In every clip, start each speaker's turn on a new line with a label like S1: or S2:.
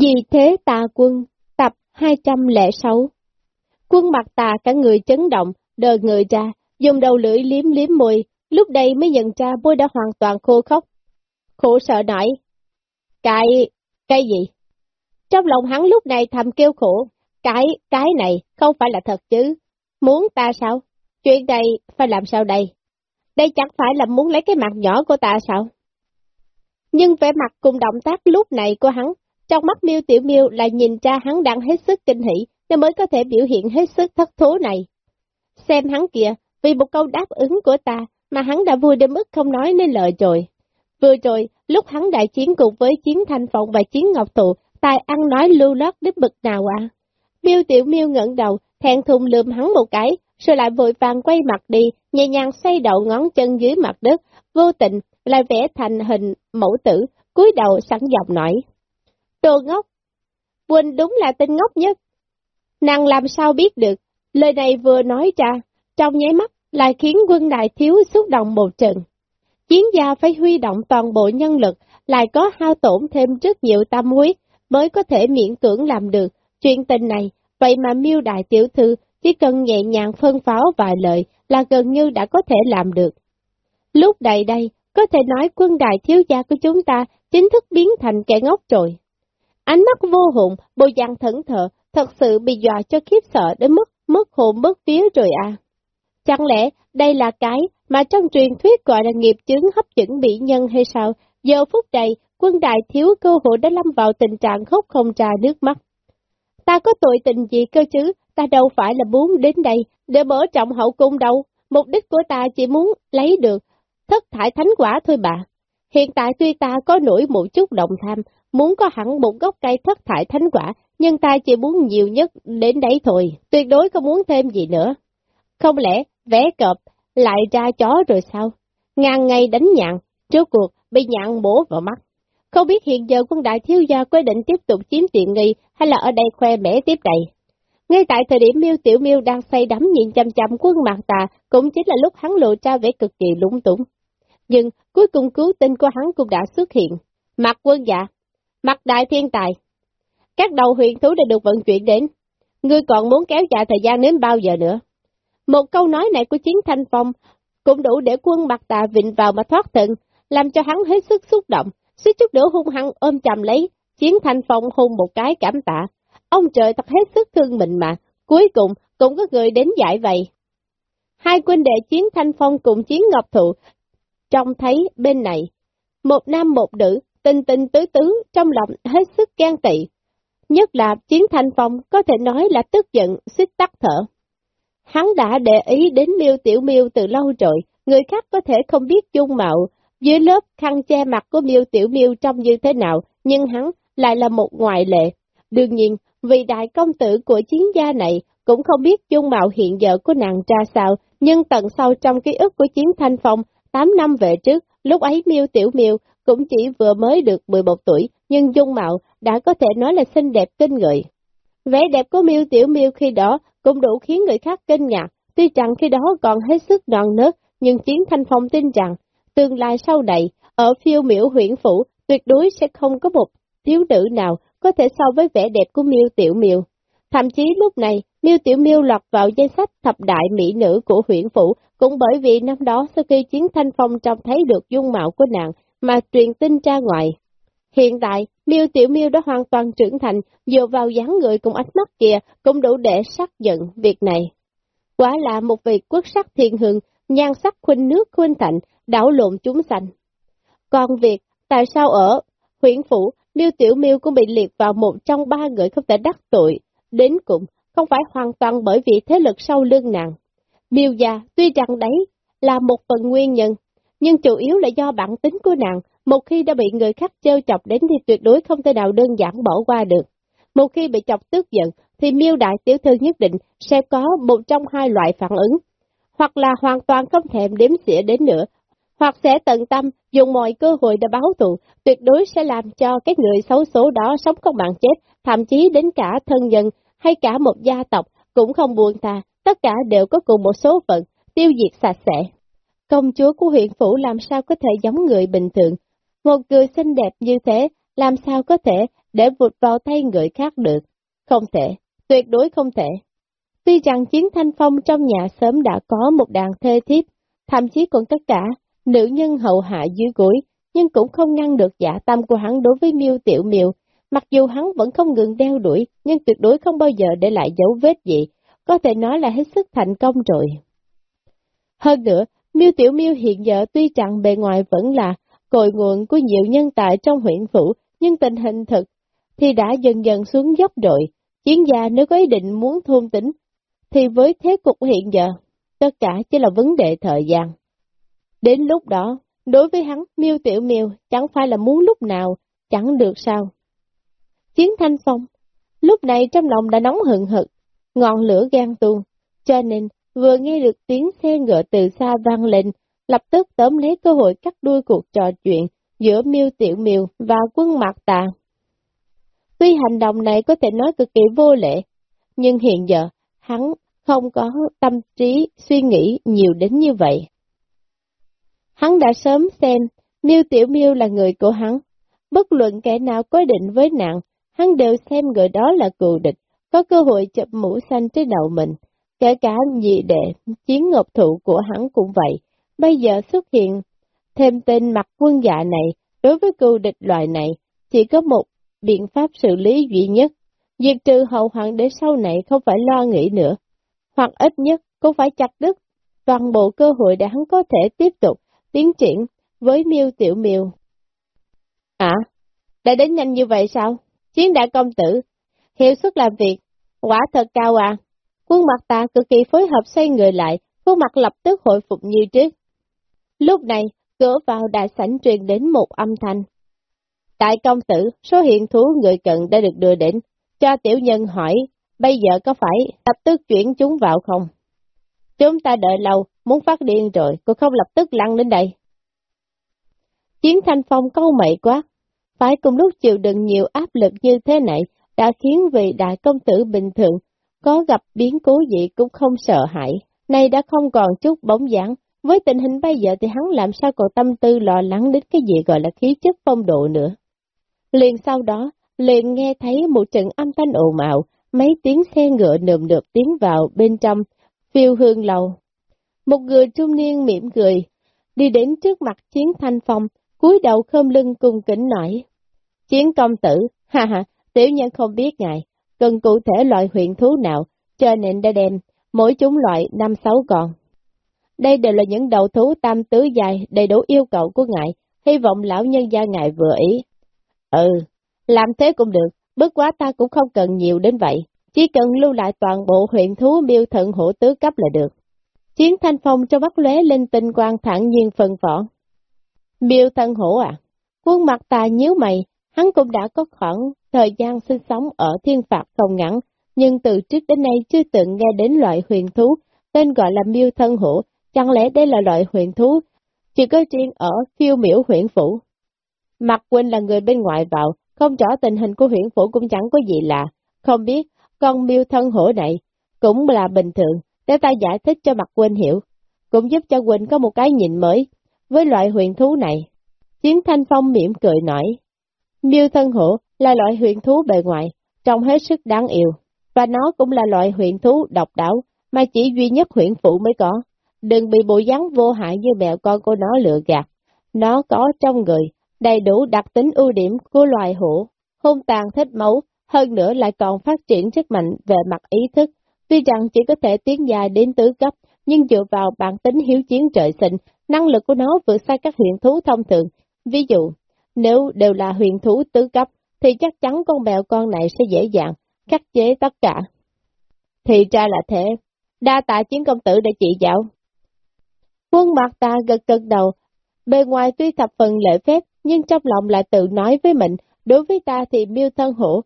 S1: Vì thế tà quân, tập 206 Quân mặt tà cả người chấn động, đờ người ra, dùng đầu lưỡi liếm liếm môi, lúc đây mới nhận ra môi đã hoàn toàn khô khóc. Khổ sợ nổi. Cái, cái gì? Trong lòng hắn lúc này thầm kêu khổ, cái, cái này không phải là thật chứ. Muốn ta sao? Chuyện này phải làm sao đây? Đây chẳng phải là muốn lấy cái mặt nhỏ của ta sao? Nhưng vẻ mặt cùng động tác lúc này của hắn, trong mắt miêu tiểu miêu là nhìn ra hắn đang hết sức kinh hỉ, nên mới có thể biểu hiện hết sức thất thố này. Xem hắn kìa, vì một câu đáp ứng của ta mà hắn đã vui đến mức không nói nên lời rồi. Vừa rồi, lúc hắn đại chiến cùng với chiến thanh phộng và chiến ngọc thụ, tài ăn nói lưu lót đến bực nào à? Miêu tiểu miêu ngẩng đầu, thẹn thùng lườm hắn một cái, rồi lại vội vàng quay mặt đi, nhẹ nhàng xoay đầu ngón chân dưới mặt đất, vô tình lại vẽ thành hình mẫu tử, cúi đầu sẵn giọng nói. Đồ ngốc! Quỳnh đúng là tên ngốc nhất. Nàng làm sao biết được, lời này vừa nói ra, trong nháy mắt lại khiến quân đại thiếu xúc động một trận. Chiến gia phải huy động toàn bộ nhân lực, lại có hao tổn thêm rất nhiều tâm huyết, mới có thể miễn cưỡng làm được chuyện tình này. Vậy mà miêu đại tiểu thư chỉ cần nhẹ nhàng phân pháo vài lời là gần như đã có thể làm được. Lúc này đây, có thể nói quân đại thiếu gia của chúng ta chính thức biến thành kẻ ngốc rồi. Ánh mắt vô hồn, bộ dạng thẫn thờ, thật sự bị dọa cho khiếp sợ đến mức mất hồn mất vía rồi à. Chẳng lẽ đây là cái mà trong truyền thuyết gọi là nghiệp chứng hấp dẫn bị nhân hay sao? Giờ phút này, quân đại thiếu cơ hội đã lâm vào tình trạng khóc không trà nước mắt. Ta có tội tình gì cơ chứ, ta đâu phải là muốn đến đây để mở trọng hậu cung đâu, mục đích của ta chỉ muốn lấy được thất thải thánh quả thôi bà. Hiện tại tuy ta có nổi một chút động tham, muốn có hẳn một gốc cây thất thải thánh quả, nhưng ta chỉ muốn nhiều nhất đến đấy thôi, tuyệt đối không muốn thêm gì nữa. Không lẽ vẽ cọp lại ra chó rồi sao? Ngàn ngày đánh nhạn, trước cuộc bị nhạn bổ vào mắt. Không biết hiện giờ quân đại thiếu gia quyết định tiếp tục chiếm tiện nghi hay là ở đây khoe mẽ tiếp đầy. Ngay tại thời điểm miêu tiểu miêu đang say đắm nhìn chăm chăm quân mặt tà, cũng chính là lúc hắn lộ ra vẻ cực kỳ lúng túng. Nhưng cuối cùng cứu tinh của hắn cũng đã xuất hiện. Mặt quân dạ, mặt đại thiên tài. Các đầu huyện thú đã được vận chuyển đến. Ngươi còn muốn kéo dài thời gian đến bao giờ nữa? Một câu nói này của chiến thanh phong cũng đủ để quân mặt tà vịnh vào mà thoát thân, làm cho hắn hết sức xúc động, suýt chút nữa hung hăng ôm chầm lấy, chiến thanh phong hung một cái cảm tạ. Ông trời thật hết sức thương mình mà, cuối cùng cũng có người đến giải vậy. Hai quân đệ chiến thanh phong cùng chiến ngọc thụ, trông thấy bên này, một nam một nữ, tinh tinh tứ tứ, trong lòng hết sức gan tị. Nhất là chiến thanh phong có thể nói là tức giận, xích tắt thở. Hắn đã để ý đến miêu tiểu miêu từ lâu rồi, người khác có thể không biết dung mạo, dưới lớp khăn che mặt của miêu tiểu miêu trông như thế nào, nhưng hắn lại là một ngoại lệ. Đương nhiên, vì đại công tử của chiến gia này cũng không biết dung mạo hiện giờ của nàng ra sao, nhưng tận sâu trong ký ức của chiến thanh phong, 8 năm về trước, lúc ấy miêu tiểu miêu cũng chỉ vừa mới được 11 tuổi, nhưng dung mạo đã có thể nói là xinh đẹp kinh người. Vẻ đẹp của miêu tiểu miêu khi đó cũng đủ khiến người khác kinh ngạc, tuy rằng khi đó còn hết sức non nớt, nhưng chiến thanh phong tin rằng, tương lai sau này, ở phiêu miểu huyện phủ, tuyệt đối sẽ không có một thiếu nữ nào có thể so với vẻ đẹp của miêu tiểu miêu. Thậm chí lúc này, miêu tiểu miêu lọt vào danh sách thập đại mỹ nữ của huyện phủ, cũng bởi vì năm đó sau khi chiến thanh phong trông thấy được dung mạo của nàng mà truyền tin ra ngoài. Hiện tại, miêu tiểu miêu đã hoàn toàn trưởng thành, dựa vào dáng người cùng ánh mắt kia cũng đủ để xác nhận việc này. Quả là một vị quốc sắc thiên hương, nhan sắc khuynh nước khuynh thạnh, đảo lộn chúng sanh. Còn việc, tại sao ở huyện phủ, miêu tiểu miêu cũng bị liệt vào một trong ba người không thể đắc tội, đến cùng, không phải hoàn toàn bởi vì thế lực sau lưng nàng. Miêu già, tuy rằng đấy là một phần nguyên nhân, nhưng chủ yếu là do bản tính của nàng, một khi đã bị người khác trêu chọc đến thì tuyệt đối không thể nào đơn giản bỏ qua được. Một khi bị chọc tức giận, thì miêu đại tiểu thư nhất định sẽ có một trong hai loại phản ứng. Hoặc là hoàn toàn không thèm đếm xỉa đến nữa, hoặc sẽ tận tâm dùng mọi cơ hội để báo thù, tuyệt đối sẽ làm cho cái người xấu số đó sống không bằng chết, thậm chí đến cả thân nhân hay cả một gia tộc cũng không buồn tha, tất cả đều có cùng một số phận, tiêu diệt sạch sẽ. Công chúa của huyện phủ làm sao có thể giống người bình thường, một người xinh đẹp như thế, làm sao có thể để vụt vào tay người khác được. Không thể, tuyệt đối không thể. Tuy rằng chiến thanh phong trong nhà sớm đã có một đàn thê thiếp, thậm chí còn tất cả nữ nhân hậu hạ dưới gối, nhưng cũng không ngăn được giả tâm của hắn đối với miêu tiểu miêu. Mặc dù hắn vẫn không ngừng đeo đuổi, nhưng tuyệt đối không bao giờ để lại dấu vết gì, có thể nói là hết sức thành công rồi. Hơn nữa, miêu tiểu miêu hiện giờ tuy rằng bề ngoài vẫn là cội nguồn của nhiều nhân tài trong huyện phủ, nhưng tình hình thực thì đã dần dần xuống dốc rồi. Chiến gia nếu có ý định muốn thôn tính, thì với thế cục hiện giờ, tất cả chỉ là vấn đề thời gian. Đến lúc đó, đối với hắn, miêu tiểu miêu chẳng phải là muốn lúc nào, chẳng được sao. Chiến thanh phong, lúc này trong lòng đã nóng hừng hực, ngọn lửa gan tuôn, cho nên vừa nghe được tiếng xe ngựa từ xa vang lên, lập tức tóm lấy cơ hội cắt đuôi cuộc trò chuyện giữa miêu tiểu miêu và quân mạc tà. Tuy hành động này có thể nói cực kỳ vô lệ, nhưng hiện giờ hắn không có tâm trí suy nghĩ nhiều đến như vậy. Hắn đã sớm xem miêu tiểu miêu là người của hắn, bất luận kẻ nào có định với nạn, hắn đều xem người đó là cựu địch, có cơ hội chụp mũ xanh trên đầu mình, kể cả nhị đệ, chiến ngọc thụ của hắn cũng vậy, bây giờ xuất hiện thêm tên mặt quân dạ này, đối với cựu địch loại này, chỉ có một biện pháp xử lý duy nhất, diệt trừ hậu hoàng để sau này không phải lo nghĩ nữa, hoặc ít nhất cũng phải chặt đứt toàn bộ cơ hội để hắn có thể tiếp tục tiến triển với miêu tiểu miêu. À, đã đến nhanh như vậy sao? Chiến đại công tử, hiệu suất làm việc, quả thật cao à. Quân mặt ta cực kỳ phối hợp xoay người lại, khuôn mặt lập tức hồi phục như trước. Lúc này, cửa vào đại sảnh truyền đến một âm thanh. Đại công tử, số hiện thú người cận đã được đưa đến, cho tiểu nhân hỏi, bây giờ có phải lập tức chuyển chúng vào không? Chúng ta đợi lâu, muốn phát điên rồi, cô không lập tức lăn đến đây. Chiến thanh phong câu mậy quá, phải cùng lúc chịu đựng nhiều áp lực như thế này, đã khiến vị đại công tử bình thường, có gặp biến cố gì cũng không sợ hãi, nay đã không còn chút bóng dáng, với tình hình bây giờ thì hắn làm sao còn tâm tư lo lắng đến cái gì gọi là khí chất phong độ nữa. Liền sau đó, liền nghe thấy một trận âm thanh ồn ào, mấy tiếng xe ngựa nườm nượp tiến vào bên trong, phiêu hương lầu. Một người trung niên mỉm cười, đi đến trước mặt chiến thanh phong, cúi đầu khom lưng cung kính nói. Chiến công tử, ha ha, tiểu nhân không biết ngài, cần cụ thể loại huyện thú nào, cho nên đã đem, mỗi chúng loại năm sáu con. Đây đều là những đầu thú tam tứ dài đầy đủ yêu cầu của ngài, hy vọng lão nhân gia ngài vừa ý. Ừ, làm thế cũng được, bất quá ta cũng không cần nhiều đến vậy, chỉ cần lưu lại toàn bộ huyện thú miêu thận hổ tứ cấp là được. Chiến thanh phong cho bắt lóe lên tinh quang thẳng nhiên phân phỏng, Miêu thân hổ à? khuôn mặt ta nhíu mày, hắn cũng đã có khoảng thời gian sinh sống ở thiên phạt không ngắn, nhưng từ trước đến nay chưa từng nghe đến loại huyền thú, tên gọi là miêu thân hổ, chẳng lẽ đây là loại huyền thú, chỉ có riêng ở phiêu miểu huyện phủ. Mặt Quỳnh là người bên ngoài vào, không rõ tình hình của huyện phủ cũng chẳng có gì lạ, không biết con miêu thân hổ này cũng là bình thường, để ta giải thích cho mặt Quỳnh hiểu, cũng giúp cho Quỳnh có một cái nhìn mới với loại huyền thú này. Chiến Thanh Phong mỉm cười nói, miêu thân hổ là loại huyền thú bề ngoài, trông hết sức đáng yêu, và nó cũng là loại huyền thú độc đáo mà chỉ duy nhất huyện phụ mới có. Đừng bị bộ dáng vô hại như mẹ con của nó lựa gạt. Nó có trong người, đầy đủ đặc tính ưu điểm của loài hổ, hung tàn thích máu, hơn nữa lại còn phát triển rất mạnh về mặt ý thức. Tuy rằng chỉ có thể tiến dài đến tứ cấp, nhưng dựa vào bản tính hiếu chiến trời sinh, năng lực của nó vượt xa các huyền thú thông thường. Ví dụ, nếu đều là huyền thú tứ cấp, thì chắc chắn con mèo con này sẽ dễ dàng khắc chế tất cả. Thì ra là thế, đa tạ chiến công tử đã chỉ dạo. Quân mặt ta gật gật đầu, bề ngoài tuy thập phần lễ phép, nhưng trong lòng lại tự nói với mình, đối với ta thì miêu thân hổ.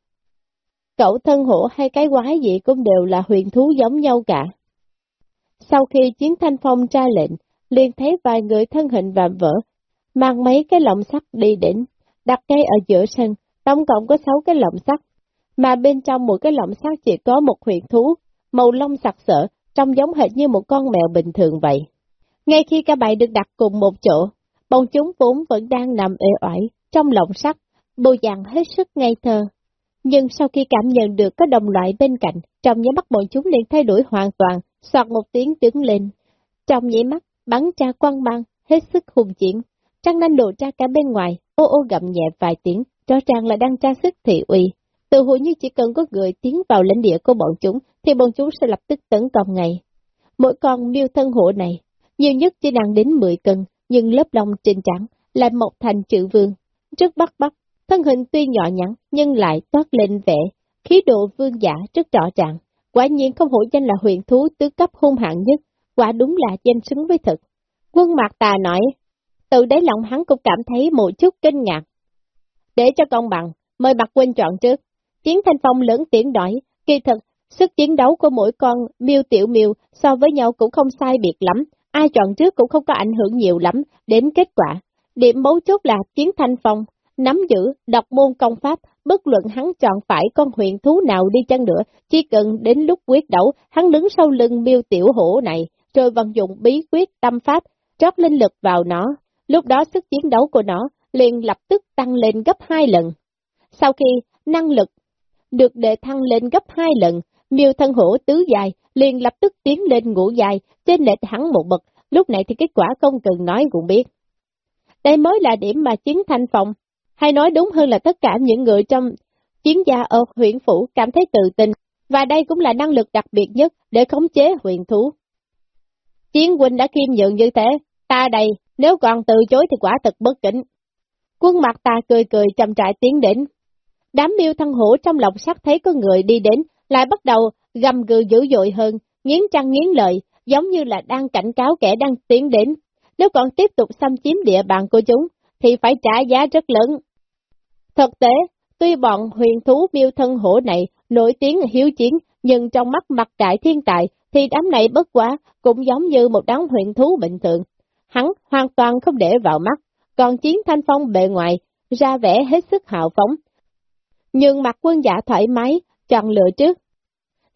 S1: Cậu thân hổ hay cái quái gì cũng đều là huyền thú giống nhau cả. Sau khi chiến thanh phong tra lệnh, liền thấy vài người thân hình vạm vỡ, mang mấy cái lọng sắt đi đến, đặt ngay ở giữa sân, tổng cộng có sáu cái lọng sắt, mà bên trong một cái lọng sắt chỉ có một huyền thú, màu lông sặc sỡ, trông giống hệt như một con mèo bình thường vậy. Ngay khi cả bài được đặt cùng một chỗ, bọn chúng vốn vẫn đang nằm ê oải trong lọng sắt, bộ dạng hết sức ngây thơ, Nhưng sau khi cảm nhận được có đồng loại bên cạnh, trong nháy mắt bọn chúng liền thay đổi hoàn toàn, soạt một tiếng đứng lên. Trong nháy mắt, bắn ra quăng băng, hết sức hùng chiến. Trăng nanh lộ ra cả bên ngoài, ô ô gầm nhẹ vài tiếng, rõ ràng là đang tra sức thị uy. Tự hồ như chỉ cần có người tiến vào lãnh địa của bọn chúng, thì bọn chúng sẽ lập tức tấn công ngay. Mỗi con miêu thân hổ này, nhiều nhất chỉ nặng đến 10 cân, nhưng lớp lông trên trắng lại một thành chữ vương, rất bắt bắt, thân hình tuy nhỏ nhắn nhưng lại toát lên vẻ, khí độ vương giả rất rõ ràng. Quả nhiên không hổ danh là huyền thú tứ cấp hung hạng nhất, quả đúng là danh xứng với thực. Quân Mạc Tà nói, từ đáy lòng hắn cũng cảm thấy một chút kinh ngạc. Để cho công bằng, mời bạc huynh chọn trước. Chiến thanh phong lớn tiếng nói, kỳ thực, sức chiến đấu của mỗi con miêu tiểu miêu so với nhau cũng không sai biệt lắm, ai chọn trước cũng không có ảnh hưởng nhiều lắm đến kết quả. Điểm mấu chốt là chiến thanh phong, nắm giữ, đọc môn công pháp, bất luận hắn chọn phải con huyền thú nào đi chăng nữa, chỉ cần đến lúc quyết đấu, hắn đứng sau lưng miêu tiểu hổ này, rồi vận dụng bí quyết tâm pháp, trót linh lực vào nó, lúc đó sức chiến đấu của nó liền lập tức tăng lên gấp hai lần. Sau khi năng lực được đề thăng lên gấp hai lần, miêu thân hổ tứ dài liền lập tức tiến lên ngũ dài, trên lệch hắn một bậc, lúc này thì kết quả không cần nói cũng biết. Đây mới là điểm mà chiến thanh phòng, hay nói đúng hơn là tất cả những người trong chiến gia ở huyện phủ cảm thấy tự tin, và đây cũng là năng lực đặc biệt nhất để khống chế huyện thú. Chiến huynh đã khiêm nhượng như thế, ta đây, nếu còn từ chối thì quả thật bất kính. Quân mặt ta cười cười chậm trại tiến đến. Đám miêu thân hổ trong lòng sắc thấy có người đi đến, lại bắt đầu gầm gừ dữ dội hơn, nghiến trăng nghiến lợi, giống như là đang cảnh cáo kẻ đang tiến đến. Nếu còn tiếp tục xâm chiếm địa bàn của chúng, thì phải trả giá rất lớn. Thực tế, tuy bọn huyền thú miêu thân hổ này nổi tiếng hiếu chiến, nhưng trong mắt mặt đại thiên tài, thì đám này bất quá cũng giống như một đám huyền thú bình thường. Hắn hoàn toàn không để vào mắt, còn chiến thanh phong bề ngoài, ra vẻ hết sức hào phóng. Nhưng mặt quân giả thoải mái, chọn lựa trước.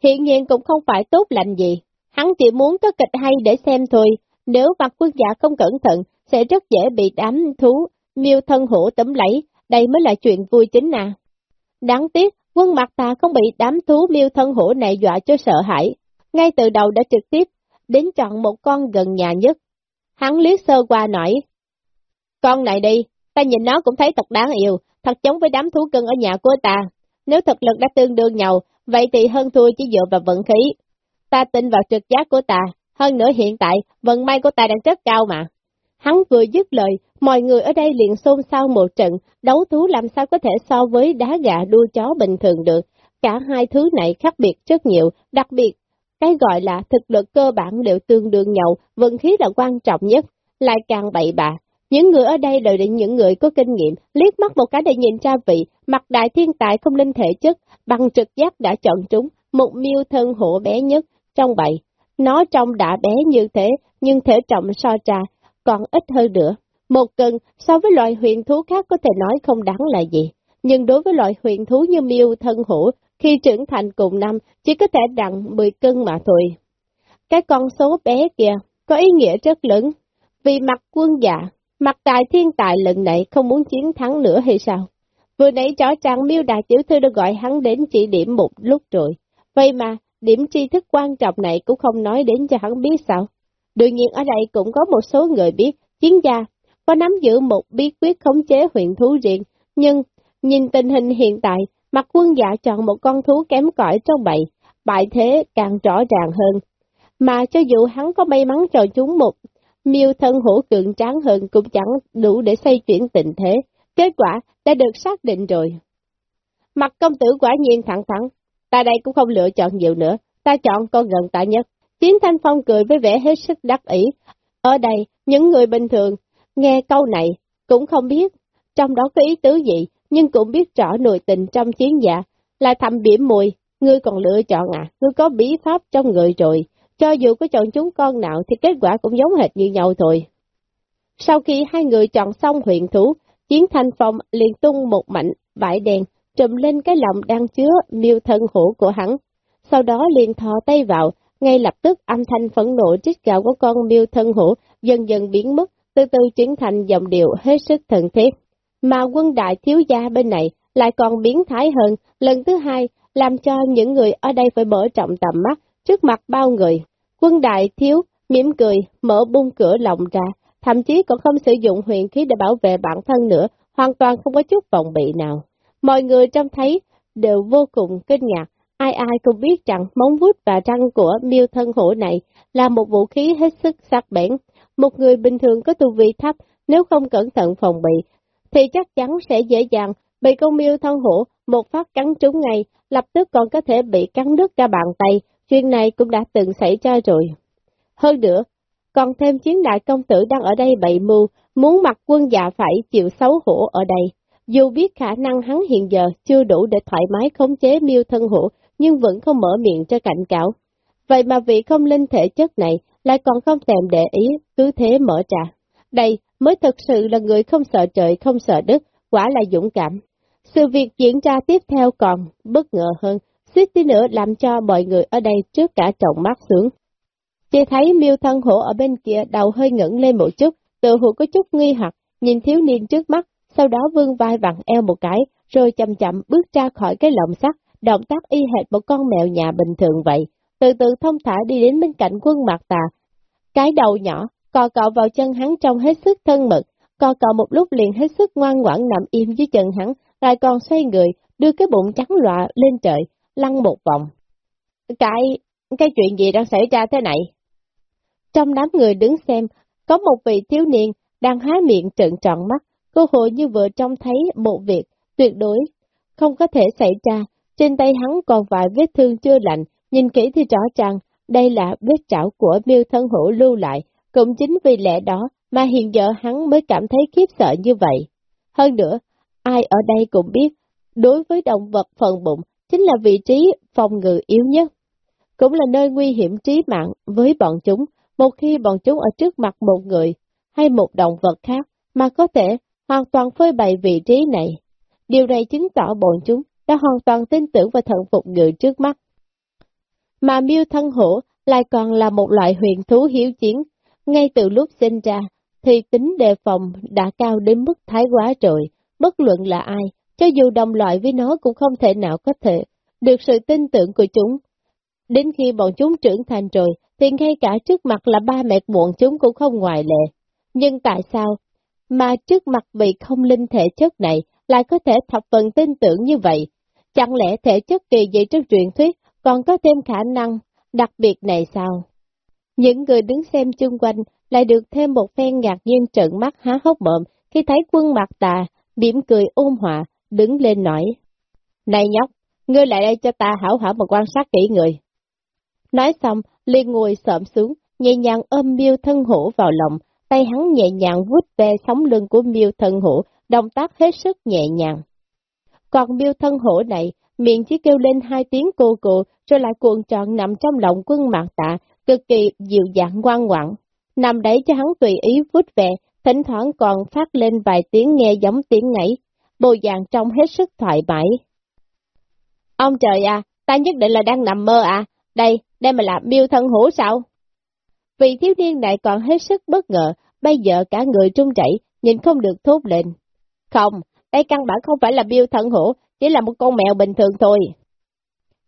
S1: Hiện nhiên cũng không phải tốt lành gì, hắn chỉ muốn có kịch hay để xem thôi, nếu mặt quân giả không cẩn thận, sẽ rất dễ bị đám thú, miêu thân hổ tấm lấy, đây mới là chuyện vui chính à. Đáng tiếc, quân mặt ta không bị đám thú miêu thân hổ này dọa cho sợ hãi, ngay từ đầu đã trực tiếp đến chọn một con gần nhà nhất. Hắn liếc sơ qua nói, con này đi, ta nhìn nó cũng thấy thật đáng yêu, thật giống với đám thú cưng ở nhà của ta. Nếu thực lực đã tương đương nhau, vậy thì hơn thua chỉ dựa vào vận khí. Ta tin vào trực giác của ta, hơn nữa hiện tại, vận may của ta đang rất cao mà. Hắn vừa dứt lời, mọi người ở đây liền xôn xao một trận, đấu thú làm sao có thể so với đá gà đua chó bình thường được. Cả hai thứ này khác biệt rất nhiều, đặc biệt, cái gọi là thực lực cơ bản đều tương đương nhau, vận khí là quan trọng nhất, lại càng bậy bạ. Những người ở đây đều là những người có kinh nghiệm, liếc mắt một cái để nhìn ra vị, mặt đại thiên tài không linh thể chất, bằng trực giác đã chọn trúng, một miêu thân hộ bé nhất trong bậy. Nó trông đã bé như thế, nhưng thể trọng so trà, còn ít hơn nữa. Một cân so với loài huyền thú khác có thể nói không đáng là gì, nhưng đối với loài huyền thú như miêu thân hổ, khi trưởng thành cùng năm chỉ có thể đặng 10 cân mà thôi. Cái con số bé kia có ý nghĩa rất lớn, vì mặt quân dạ, mặt tài thiên tài lần này không muốn chiến thắng nữa hay sao? Vừa nãy chó trang miêu đại tiểu thư đã gọi hắn đến chỉ điểm một lúc rồi, vậy mà điểm tri thức quan trọng này cũng không nói đến cho hắn biết sao. Đương nhiên ở đây cũng có một số người biết, chiến gia có nắm giữ một bí quyết khống chế huyện thú riêng, nhưng nhìn tình hình hiện tại, mặt quân dạ chọn một con thú kém cỏi trong bầy, bại thế càng rõ ràng hơn. Mà cho dù hắn có may mắn cho chúng một miêu thân hổ cường tráng hơn cũng chẳng đủ để xây chuyển tình thế, kết quả đã được xác định rồi. Mặt công tử quả nhiên thẳng thẳng, ta đây cũng không lựa chọn nhiều nữa, ta chọn con gần ta nhất. Chiến Thanh Phong cười với vẻ hết sức đắc ý. Ở đây, những người bình thường, nghe câu này, cũng không biết, trong đó có ý tứ gì, nhưng cũng biết rõ nội tình trong chiến dạ, là thầm biểm mùi, ngươi còn lựa chọn à, ngươi có bí pháp trong người rồi, cho dù có chọn chúng con nào thì kết quả cũng giống hệt như nhau thôi. Sau khi hai người chọn xong huyện thú, chiến thanh phong liền tung một mảnh vải đèn trùm lên cái lòng đang chứa miêu thân hổ của hắn, sau đó liền thò tay vào, ngay lập tức âm thanh phẫn nộ trích gạo của con miêu thân hổ dần dần biến mất, từ từ chuyển thành dòng điệu hết sức thần thiết. Mà quân đại thiếu gia bên này lại còn biến thái hơn, lần thứ hai, làm cho những người ở đây phải mở trọng tầm mắt, trước mặt bao người. Quân đại thiếu, mỉm cười, mở bung cửa lòng ra, thậm chí còn không sử dụng huyền khí để bảo vệ bản thân nữa, hoàn toàn không có chút phòng bị nào. Mọi người trông thấy đều vô cùng kinh ngạc, ai ai cũng biết rằng móng vuốt và răng của miêu thân hổ này là một vũ khí hết sức sắc bén. Một người bình thường có tu vi thấp, nếu không cẩn thận phòng bị, thì chắc chắn sẽ dễ dàng bị con miêu thân hổ một phát cắn trúng ngay, lập tức còn có thể bị cắn đứt cả bàn tay, chuyện này cũng đã từng xảy ra rồi. Hơn nữa, còn thêm chiến đại công tử đang ở đây bậy mưu, muốn mặc quân dạ phải chịu xấu hổ ở đây. Dù biết khả năng hắn hiện giờ chưa đủ để thoải mái khống chế miêu thân hổ, nhưng vẫn không mở miệng cho cảnh cáo. Vậy mà vị không linh thể chất này lại còn không thèm để ý, cứ thế mở trà. Đây mới thực sự là người không sợ trời, không sợ đất, quả là dũng cảm. Sự việc diễn ra tiếp theo còn bất ngờ hơn, suýt tí nữa làm cho mọi người ở đây trước cả trọng mắt sướng. Chỉ thấy miêu thân hổ ở bên kia đầu hơi ngẩng lên một chút, tự hồ có chút nghi hoặc, nhìn thiếu niên trước mắt, sau đó vươn vai vặn eo một cái, rồi chậm chậm bước ra khỏi cái lồng sắt, động tác y hệt một con mèo nhà bình thường vậy, từ từ thông thả đi đến bên cạnh quân mặt tà. Cái đầu nhỏ, cò cọ vào chân hắn trong hết sức thân mật, cò cọ một lúc liền hết sức ngoan ngoãn nằm im dưới chân hắn, lại còn xoay người, đưa cái bụng trắng lọa lên trời, lăn một vòng. Cái, cái chuyện gì đang xảy ra thế này? Trong đám người đứng xem, có một vị thiếu niên đang há miệng trợn tròn mắt, cơ hội như vừa trông thấy một việc tuyệt đối không có thể xảy ra. Trên tay hắn còn vài vết thương chưa lạnh, nhìn kỹ thì rõ ràng đây là vết chảo của miêu thân hữu lưu lại, cũng chính vì lẽ đó mà hiện giờ hắn mới cảm thấy khiếp sợ như vậy. Hơn nữa, ai ở đây cũng biết, đối với động vật phần bụng chính là vị trí phòng ngự yếu nhất, cũng là nơi nguy hiểm trí mạng với bọn chúng, một khi bọn chúng ở trước mặt một người hay một động vật khác mà có thể hoàn toàn phơi bày vị trí này. Điều này chứng tỏ bọn chúng đã hoàn toàn tin tưởng và thận phục người trước mắt. Mà miêu thân hổ lại còn là một loại huyền thú hiếu chiến, ngay từ lúc sinh ra thì tính đề phòng đã cao đến mức thái quá rồi, bất luận là ai, cho dù đồng loại với nó cũng không thể nào có thể được sự tin tưởng của chúng. Đến khi bọn chúng trưởng thành rồi, thì ngay cả trước mặt là ba mẹ bọn chúng cũng không ngoại lệ. Nhưng tại sao mà trước mặt vị không linh thể chất này lại có thể thập phần tin tưởng như vậy? Chẳng lẽ thể chất kỳ dị trong truyền thuyết còn có thêm khả năng đặc biệt này sao? Những người đứng xem chung quanh lại được thêm một phen ngạc nhiên trợn mắt há hốc mộm khi thấy quân mặt tà, mỉm cười ôn hòa, đứng lên nói. Này nhóc, ngươi lại đây cho ta hảo hảo mà quan sát kỹ người. Nói xong, liền ngồi sợm xuống, nhẹ nhàng ôm miêu thân hổ vào lòng, tay hắn nhẹ nhàng vuốt về sóng lưng của miêu thân hổ, động tác hết sức nhẹ nhàng. Còn miêu thân hổ này, miệng chỉ kêu lên hai tiếng cô cụ, rồi lại cuộn tròn nằm trong lòng quân mạc tạ, cực kỳ dịu dàng ngoan ngoãn. Nằm đấy cho hắn tùy ý vút về, thỉnh thoảng còn phát lên vài tiếng nghe giống tiếng ngẫy, bồ dạng trong hết sức thoải mái. Ông trời à, ta nhất định là đang nằm mơ à, đây, đây mà là miêu thân hổ sao? Vì thiếu niên này còn hết sức bất ngờ, bây giờ cả người trung chảy, nhìn không được thốt lên. Không, đây căn bản không phải là miêu thân hổ, chỉ là một con mèo bình thường thôi.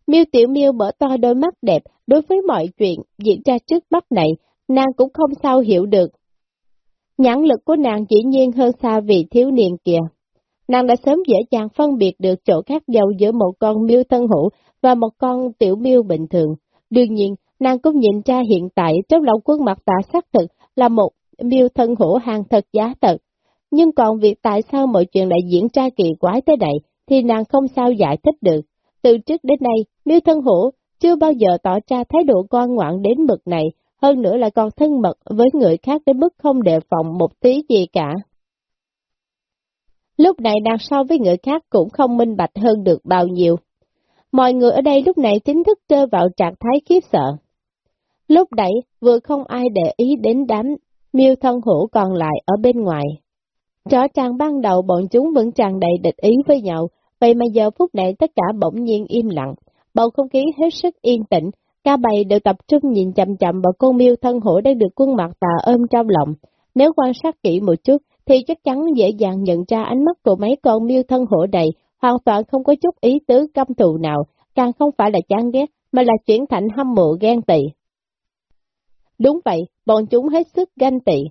S1: Miêu tiểu miêu mở to đôi mắt đẹp, đối với mọi chuyện diễn ra trước mắt này, nàng cũng không sao hiểu được. Nhãn lực của nàng dĩ nhiên hơn xa vị thiếu niên kia. Nàng đã sớm dễ dàng phân biệt được chỗ khác nhau giữa một con miêu thân hữu và một con tiểu miêu bình thường. Đương nhiên, nàng cũng nhìn ra hiện tại trong lòng quân mặt tạ xác thực là một miêu thân hữu hàng thật giá thật. Nhưng còn việc tại sao mọi chuyện lại diễn ra kỳ quái thế này thì nàng không sao giải thích được. Từ trước đến nay, miêu thân hổ chưa bao giờ tỏ ra thái độ con ngoạn đến mực này, hơn nữa là còn thân mật với người khác đến mức không đề phòng một tí gì cả. Lúc này nàng so với người khác cũng không minh bạch hơn được bao nhiêu. Mọi người ở đây lúc này chính thức rơi vào trạng thái khiếp sợ. Lúc nãy vừa không ai để ý đến đám miêu thân hổ còn lại ở bên ngoài. Rõ ràng ban đầu bọn chúng vẫn tràn đầy địch ý với nhau, vậy mà giờ phút này tất cả bỗng nhiên im lặng, bầu không khí hết sức yên tĩnh, ca bầy đều tập trung nhìn chậm chậm vào con miêu thân hổ đang được quân mặt tà ôm trong lòng. Nếu quan sát kỹ một chút, thì chắc chắn dễ dàng nhận ra ánh mắt của mấy con miêu thân hổ đầy hoàn toàn không có chút ý tứ căm thù nào, càng không phải là chán ghét, mà là chuyển thành hâm mộ ghen tị. Đúng vậy, bọn chúng hết sức ganh tị.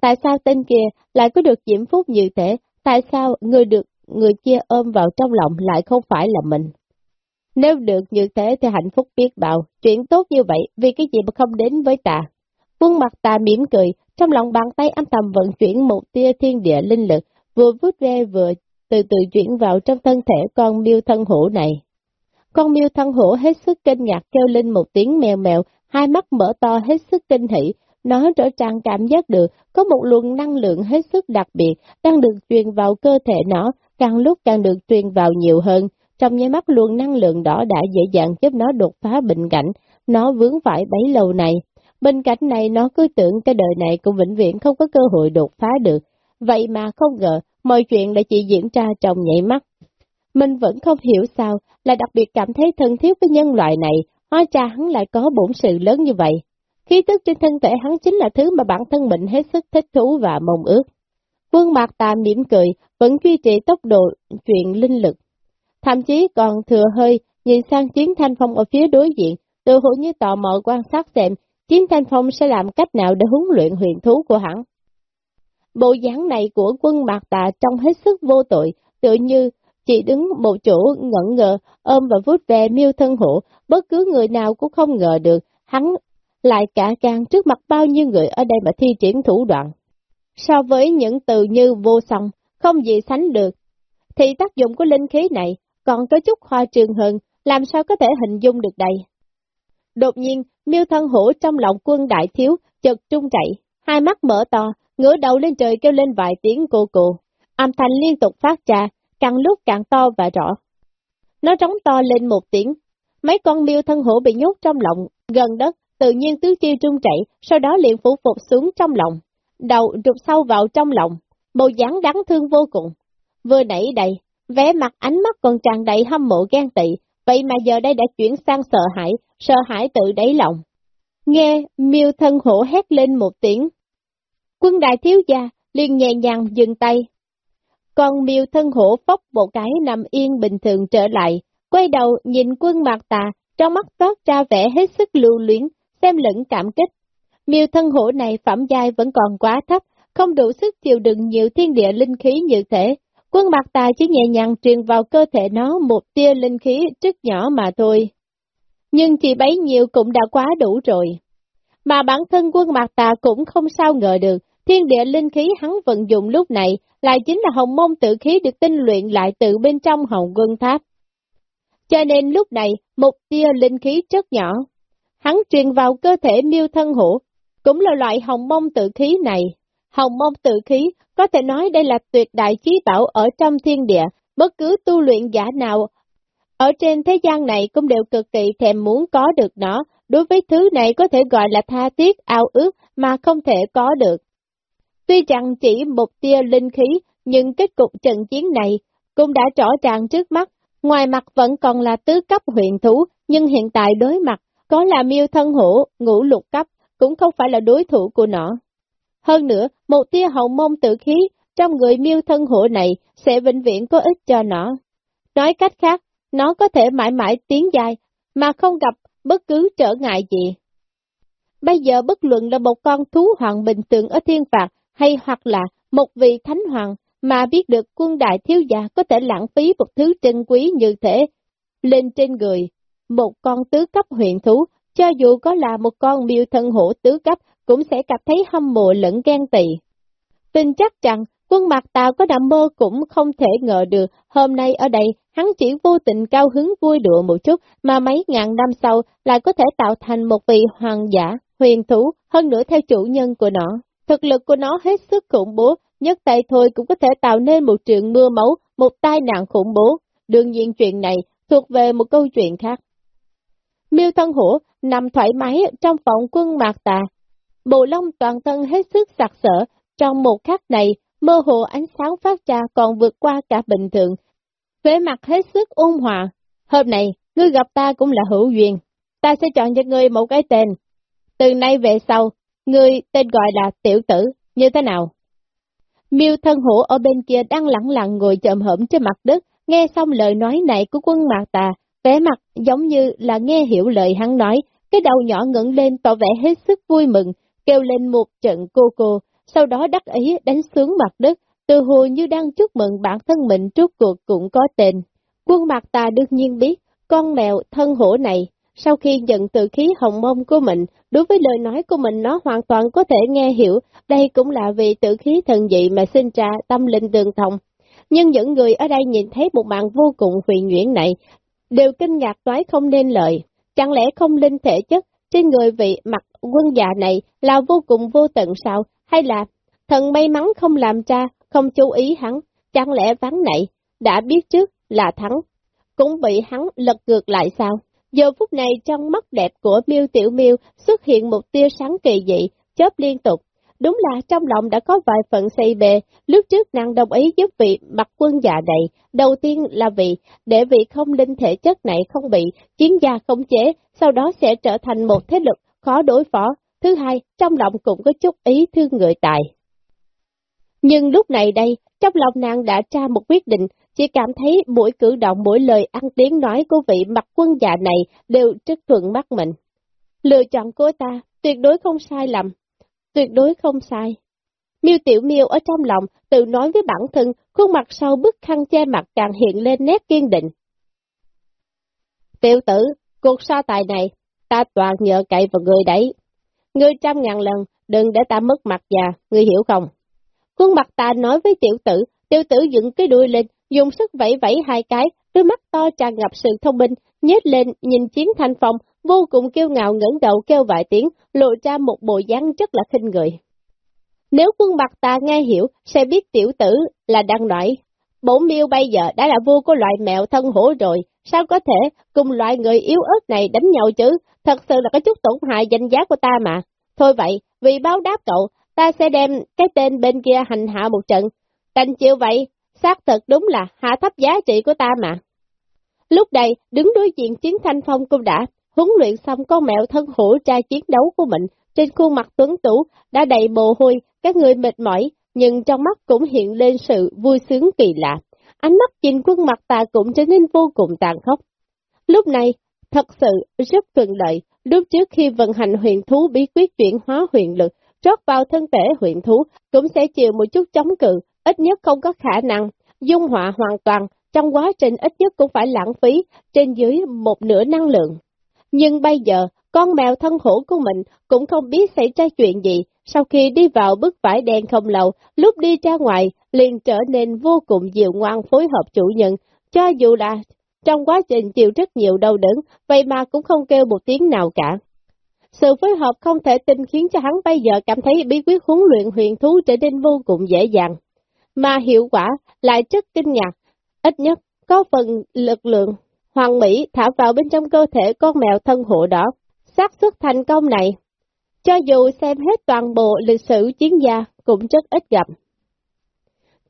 S1: Tại sao tên kia lại có được diễm phúc như thế? Tại sao người được người kia ôm vào trong lòng lại không phải là mình? Nếu được như thế thì hạnh phúc biết bao, chuyện tốt như vậy, vì cái gì mà không đến với ta? Quân mặt ta mỉm cười, trong lòng bàn tay âm thầm vận chuyển một tia thiên địa linh lực, vừa vút ve vừa từ từ chuyển vào trong thân thể con miêu thân hổ này. Con miêu thân hổ hết sức kinh ngạc kêu lên một tiếng mèo mèo, hai mắt mở to hết sức kinh hỉ, nó rõ ràng cảm giác được có một luồng năng lượng hết sức đặc biệt đang được truyền vào cơ thể nó, càng lúc càng được truyền vào nhiều hơn. Trong nháy mắt luồng năng lượng đó đã dễ dàng giúp nó đột phá bệnh cảnh, nó vướng phải bấy lâu này. Bên cạnh này nó cứ tưởng cái đời này cũng vĩnh viễn không có cơ hội đột phá được, vậy mà không ngờ mọi chuyện lại chỉ diễn ra trong nhảy mắt. Mình vẫn không hiểu sao là đặc biệt cảm thấy thân thiết với nhân loại này, hóa ra hắn lại có bổn sự lớn như vậy. Khí tức trên thân thể hắn chính là thứ mà bản thân mình hết sức thích thú và mong ước. Quân Mạc Tà mỉm cười, vẫn duy trì tốc độ chuyện linh lực. Thậm chí còn thừa hơi, nhìn sang chiến thanh phong ở phía đối diện, tự hữu như tò mò quan sát xem chiến thanh phong sẽ làm cách nào để huấn luyện huyền thú của hắn. Bộ dáng này của quân Mạc Tà trông hết sức vô tội, tự như chỉ đứng một chỗ ngẩn ngờ, ôm và vút về miêu thân hổ, bất cứ người nào cũng không ngờ được, hắn lại cả gan trước mặt bao nhiêu người ở đây mà thi triển thủ đoạn. So với những từ như vô song, không gì sánh được, thì tác dụng của linh khí này còn có chút khoa trường hơn, làm sao có thể hình dung được đây. Đột nhiên, miêu thân hổ trong lòng quân đại thiếu, chợt trung chạy, hai mắt mở to, ngửa đầu lên trời kêu lên vài tiếng cô cụ, âm thanh liên tục phát ra, càng lúc càng to và rõ. Nó trống to lên một tiếng, mấy con miêu thân hổ bị nhốt trong lòng, gần đất, tự nhiên tứ chi trung chạy, sau đó liền phủ phục xuống trong lòng, đầu rụt sâu vào trong lòng, bộ dáng đáng thương vô cùng. Vừa nãy đây, vẻ mặt ánh mắt còn tràn đầy hâm mộ ghen tị, vậy mà giờ đây đã chuyển sang sợ hãi, sợ hãi tự đáy lòng. Nghe miêu thân hổ hét lên một tiếng. Quân đại thiếu gia liền nhẹ nhàng dừng tay. Còn miêu thân hổ phốc một cái nằm yên bình thường trở lại, quay đầu nhìn quân mạc tà, trong mắt toát ra vẻ hết sức lưu luyến, xem lẫn cảm kích. Miêu thân hổ này phẩm giai vẫn còn quá thấp, không đủ sức chịu đựng nhiều thiên địa linh khí như thế. Quân mặt tà chỉ nhẹ nhàng truyền vào cơ thể nó một tia linh khí rất nhỏ mà thôi. Nhưng chỉ bấy nhiêu cũng đã quá đủ rồi. Mà bản thân quân mặt tà cũng không sao ngờ được, thiên địa linh khí hắn vận dụng lúc này lại chính là hồng mông tự khí được tinh luyện lại từ bên trong hồng quân tháp. Cho nên lúc này, một tia linh khí rất nhỏ, hắn truyền vào cơ thể miêu thân hổ, cũng là loại hồng mông tự khí này. Hồng mông tự khí, có thể nói đây là tuyệt đại chí bảo ở trong thiên địa, bất cứ tu luyện giả nào ở trên thế gian này cũng đều cực kỳ thèm muốn có được nó, đối với thứ này có thể gọi là tha thiết, ao ước mà không thể có được. Tuy rằng chỉ một tia linh khí, nhưng kết cục trận chiến này cũng đã rõ ràng trước mắt, ngoài mặt vẫn còn là tứ cấp huyện thú, nhưng hiện tại đối mặt có là miêu thân hổ, ngũ lục cấp, cũng không phải là đối thủ của nó. Hơn nữa, một tia hậu mông tự khí trong người miêu thân hổ này sẽ vĩnh viễn có ích cho nó. Nói cách khác, nó có thể mãi mãi tiến dài, mà không gặp bất cứ trở ngại gì. Bây giờ bất luận là một con thú hoàng bình thường ở thiên phạt, hay hoặc là một vị thánh hoàng mà biết được quân đại thiếu gia có thể lãng phí một thứ trân quý như thế, lên trên người, một con tứ cấp huyện thú, cho dù có là một con miêu thân hổ tứ cấp, cũng sẽ cảm thấy hâm mộ lẫn ghen tị. Tin chắc rằng, quân mặt tàu có nằm mơ cũng không thể ngờ được, hôm nay ở đây, hắn chỉ vô tình cao hứng vui đùa một chút, mà mấy ngàn năm sau lại có thể tạo thành một vị hoàng giả, huyền thú, hơn nữa theo chủ nhân của nó. Thực lực của nó hết sức khủng bố, nhất tay thôi cũng có thể tạo nên một trường mưa máu, một tai nạn khủng bố. Đương nhiên chuyện này thuộc về một câu chuyện khác. Miêu thân hổ nằm thoải mái trong phòng quân mạc tà. Bộ lông toàn thân hết sức sặc sỡ, trong một khắc này, mơ hồ ánh sáng phát ra còn vượt qua cả bình thường. Vẻ mặt hết sức ôn hòa. Hôm nay, ngươi gặp ta cũng là hữu duyên. Ta sẽ chọn cho ngươi một cái tên. Từ nay về sau, ngươi tên gọi là tiểu tử, như thế nào? Miêu thân hổ ở bên kia đang lặng lặng ngồi chậm hổm trên mặt đất, nghe xong lời nói này của quân mạc tà, vẻ mặt giống như là nghe hiểu lời hắn nói, cái đầu nhỏ ngẩng lên tỏ vẻ hết sức vui mừng, kêu lên một trận cô cô, sau đó đắc ý đánh xuống mặt đất, từ hồ như đang chúc mừng bản thân mình trước cuộc cũng có tên. Quân mặt ta đương nhiên biết, con mèo thân hổ này, sau khi nhận từ khí hồng mông của mình, đối với lời nói của mình nó hoàn toàn có thể nghe hiểu, đây cũng là vì tự khí thần dị mà sinh ra tâm linh tương thông. Nhưng những người ở đây nhìn thấy một màn vô cùng huyền nhuyễn này, đều kinh ngạc nói không nên lời. Chẳng lẽ không linh thể chất trên người vị mặt quân già này là vô cùng vô tận sao? Hay là thần may mắn không làm cha, không chú ý hắn, chẳng lẽ vắng này, đã biết trước là thắng, cũng bị hắn lật ngược lại sao? Giờ phút này trong mắt đẹp của miêu Tiểu miêu xuất hiện một tia sáng kỳ dị, chớp liên tục. Đúng là trong lòng đã có vài phần xây bề, lúc trước nàng đồng ý giúp vị mặt quân già này, đầu tiên là vị để vị không linh thể chất này không bị chiến gia khống chế, sau đó sẽ trở thành một thế lực khó đối phó. Thứ hai, trong lòng cũng có chút ý thương người tài. Nhưng lúc này đây, trong lòng nàng đã tra một quyết định, chỉ cảm thấy mỗi cử động mỗi lời ăn tiếng nói của vị mặt quân già này đều rất thuận mắt mình. Lựa chọn của ta tuyệt đối không sai lầm, tuyệt đối không sai. Miêu Tiểu Miêu ở trong lòng tự nói với bản thân, khuôn mặt sau bức khăn che mặt càng hiện lên nét kiên định. Tiểu tử, cuộc so tài này, ta toàn nhờ cậy vào người đấy. Ngươi trăm ngàn lần, đừng để ta mất mặt già, ngươi hiểu không? Khuôn mặt ta nói với tiểu tử, tiểu tử dựng cái đuôi lên, dùng sức vẫy vẫy hai cái, đôi mắt to tràn ngập sự thông minh, nhếch lên nhìn chiến thanh phong, vô cùng kiêu ngạo ngẩng đầu kêu vài tiếng, lộ ra một bộ dáng rất là khinh người. Nếu quân mặt ta nghe hiểu, sẽ biết tiểu tử là đang nói. Bổn miêu bây giờ đã là vua của loại mèo thân hổ rồi, sao có thể cùng loại người yếu ớt này đánh nhau chứ, thật sự là có chút tổn hại danh giá của ta mà. Thôi vậy, vì báo đáp cậu, ta sẽ đem cái tên bên kia hành hạ một trận. Đành chịu vậy, xác thật đúng là hạ thấp giá trị của ta mà. Lúc đây, đứng đối diện chiến thanh phong cũng đã huấn luyện xong con mèo thân hổ trai chiến đấu của mình, trên khuôn mặt tuấn tủ đã đầy mồ hôi, các người mệt mỏi, nhưng trong mắt cũng hiện lên sự vui sướng kỳ lạ. Ánh mắt nhìn quân mặt ta cũng trở nên vô cùng tàn khốc. Lúc này, thật sự rất thuận lợi, lúc trước khi vận hành huyền thú bí quyết chuyển hóa huyền lực, rót vào thân thể huyền thú, cũng sẽ chịu một chút chống cự, ít nhất không có khả năng dung họa hoàn toàn, trong quá trình ít nhất cũng phải lãng phí trên dưới một nửa năng lượng. Nhưng bây giờ, con mèo thân hổ của mình cũng không biết xảy ra chuyện gì, sau khi đi vào bức vải đen không lâu, lúc đi ra ngoài, liền trở nên vô cùng dịu ngoan phối hợp chủ nhân, cho dù là trong quá trình chịu rất nhiều đau đớn, vậy mà cũng không kêu một tiếng nào cả. Sự phối hợp không thể tin khiến cho hắn bây giờ cảm thấy bí quyết huấn luyện huyền thú trở nên vô cùng dễ dàng. Mà hiệu quả lại rất kinh ngạc, ít nhất có phần lực lượng hoàng mỹ thả vào bên trong cơ thể con mèo thân hộ đó. xác suất thành công này, cho dù xem hết toàn bộ lịch sử chiến gia cũng rất ít gặp.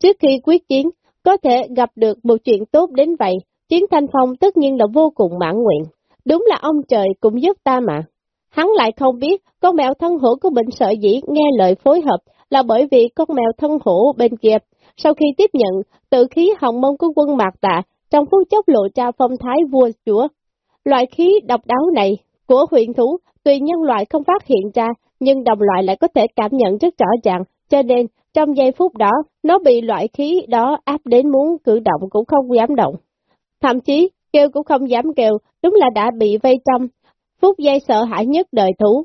S1: Trước khi quyết chiến, có thể gặp được một chuyện tốt đến vậy, chiến thanh phong tất nhiên là vô cùng mãn nguyện. Đúng là ông trời cũng giúp ta mà. Hắn lại không biết con mèo thân hổ của bệnh sợ dĩ nghe lời phối hợp là bởi vì con mèo thân hổ bên kia sau khi tiếp nhận, tự khí hồng mông của quân mạc tạ, trong phút chốc lộ ra phong thái vua chúa. Loại khí độc đáo này của huyện thú, tuy nhân loại không phát hiện ra, nhưng đồng loại lại có thể cảm nhận rất rõ ràng, cho nên trong giây phút đó, nó bị loại khí đó áp đến muốn cử động cũng không dám động. Thậm chí, kêu cũng không dám kêu, đúng là đã bị vây trong, phút giây sợ hãi nhất đời thú.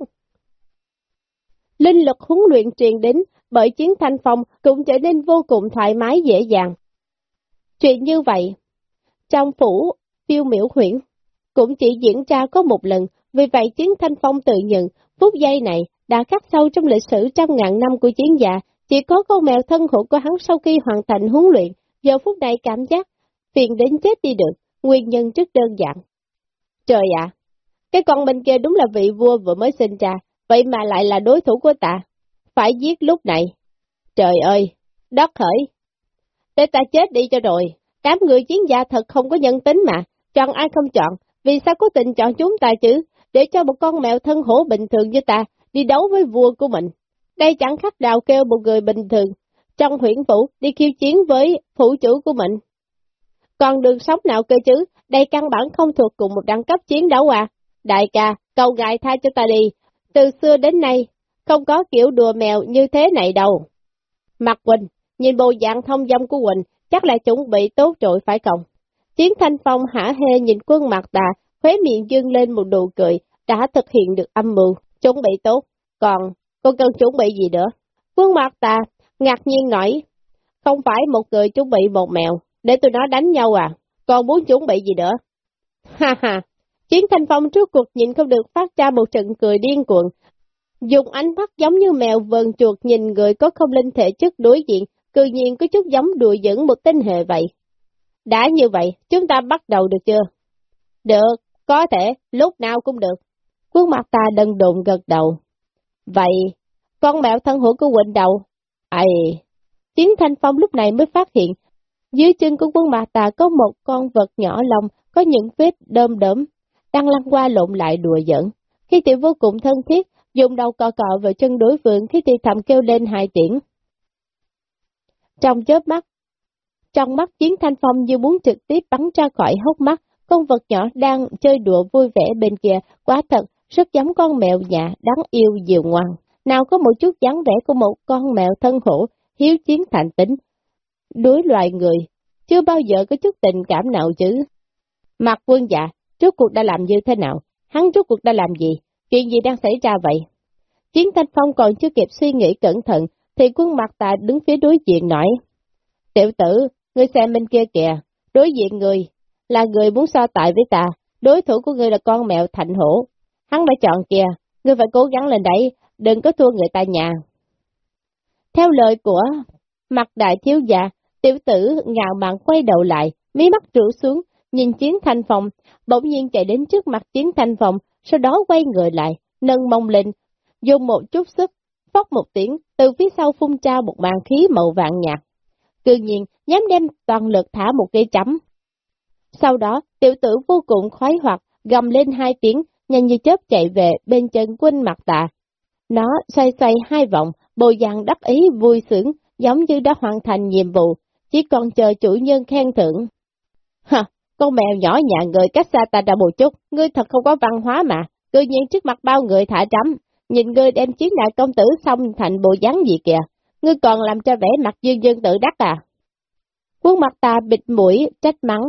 S1: Linh lực huấn luyện truyền đến, bởi chiến thanh phong cũng trở nên vô cùng thoải mái dễ dàng. Chuyện như vậy, trong phủ tiêu miểu huyện cũng chỉ diễn ra có một lần, vì vậy chiến thanh phong tự nhận, phút giây này đã khắc sâu trong lịch sử trăm ngàn năm của chiến giả, chỉ có con mèo thân hữu của hắn sau khi hoàn thành huấn luyện, giờ phút này cảm giác phiền đến chết đi được, nguyên nhân rất đơn giản. Trời ạ, cái con bên kia đúng là vị vua vừa mới sinh ra, vậy mà lại là đối thủ của ta, phải giết lúc này. Trời ơi, đất khởi. Để ta chết đi cho rồi, đám người chiến gia thật không có nhân tính mà, chọn ai không chọn, vì sao cố tình chọn chúng ta chứ, để cho một con mèo thân hổ bình thường như ta đi đấu với vua của mình. Đây chẳng khác nào kêu một người bình thường, trong huyện phủ đi khiêu chiến với phủ chủ của mình. Còn đường sống nào cơ chứ, đây căn bản không thuộc cùng một đẳng cấp chiến đấu à. Đại ca, cầu gài tha cho ta đi, từ xưa đến nay, không có kiểu đùa mèo như thế này đâu. Mặt Quỳnh, nhìn bộ dạng thông dong của Quỳnh, chắc là chuẩn bị tốt rồi phải không? Chiến thanh phong hả hê nhìn quân mặt tà, khóe miệng dương lên một nụ cười, đã thực hiện được âm mưu, chuẩn bị tốt. Còn, cô cần chuẩn bị gì nữa? Quân mặt tà, ngạc nhiên nói, không phải một người chuẩn bị một mèo, để tụi nó đánh nhau à, còn muốn chuẩn bị gì nữa? Ha ha, chiến thanh phong trước cuộc nhìn không được phát ra một trận cười điên cuồng, dùng ánh mắt giống như mèo vờn chuột nhìn người có không linh thể chất đối diện, cư nhiên có chút giống đùa dẫn một tinh hệ vậy. Đã như vậy, chúng ta bắt đầu được chưa? Được, có thể, lúc nào cũng được. Quân mặt ta đần đụng gật đầu. Vậy, con mèo thân hữu của Quỳnh đầu. Ây, Tiến Thanh Phong lúc này mới phát hiện, dưới chân của quân mặt tà có một con vật nhỏ lông, có những vết đơm đớm, đang lăn qua lộn lại đùa giỡn. Khi tiểu vô cùng thân thiết, dùng đầu cọ cọ vào chân đối phương khi thì thầm kêu lên hai tiếng. Trong chớp mắt, trong mắt chiến thanh phong như muốn trực tiếp bắn ra khỏi hốc mắt, con vật nhỏ đang chơi đùa vui vẻ bên kia, quá thật, rất giống con mèo nhà đáng yêu dịu ngoan. Nào có một chút dáng vẻ của một con mèo thân hổ, hiếu chiến thành tính. Đối loài người, chưa bao giờ có chút tình cảm nào chứ. Mặt quân dạ, trước cuộc đã làm như thế nào? Hắn trước cuộc đã làm gì? Chuyện gì đang xảy ra vậy? Chiến Thanh Phong còn chưa kịp suy nghĩ cẩn thận, thì quân mặt tà đứng phía đối diện nói. Tiểu tử, ngươi xem bên kia kìa, đối diện người, là người muốn so tại với ta, đối thủ của ngươi là con mèo thành hổ. Hắn đã chọn kìa, ngươi phải cố gắng lên đấy, đừng có thua người ta nhà. Theo lời của mặt đại thiếu gia, tiểu tử ngạo mạn quay đầu lại, mí mắt rủ xuống, nhìn chiến thanh phòng, bỗng nhiên chạy đến trước mặt chiến thanh phòng, sau đó quay người lại, nâng mông lên, dùng một chút sức, phóc một tiếng, từ phía sau phun trao một màn khí màu vàng nhạt. Cư nhiên, dám đem toàn lực thả một cây chấm. Sau đó, tiểu tử vô cùng khoái hoạt, gầm lên hai tiếng, nhanh như chớp chạy về bên chân quân mặt tạ. Nó xoay xoay hai vòng, bồ dàng đắc ý vui sướng, giống như đã hoàn thành nhiệm vụ, chỉ còn chờ chủ nhân khen thưởng. Hả, con mèo nhỏ nhà người cách xa ta đã một chút, ngươi thật không có văn hóa mà, cư nhiên trước mặt bao người thả trắm, nhìn ngươi đem chiến đại công tử xong thành bộ dáng gì kìa, ngươi còn làm cho vẻ mặt dương dương tự đắc à. Quân mặt ta bịt mũi, trách mắng.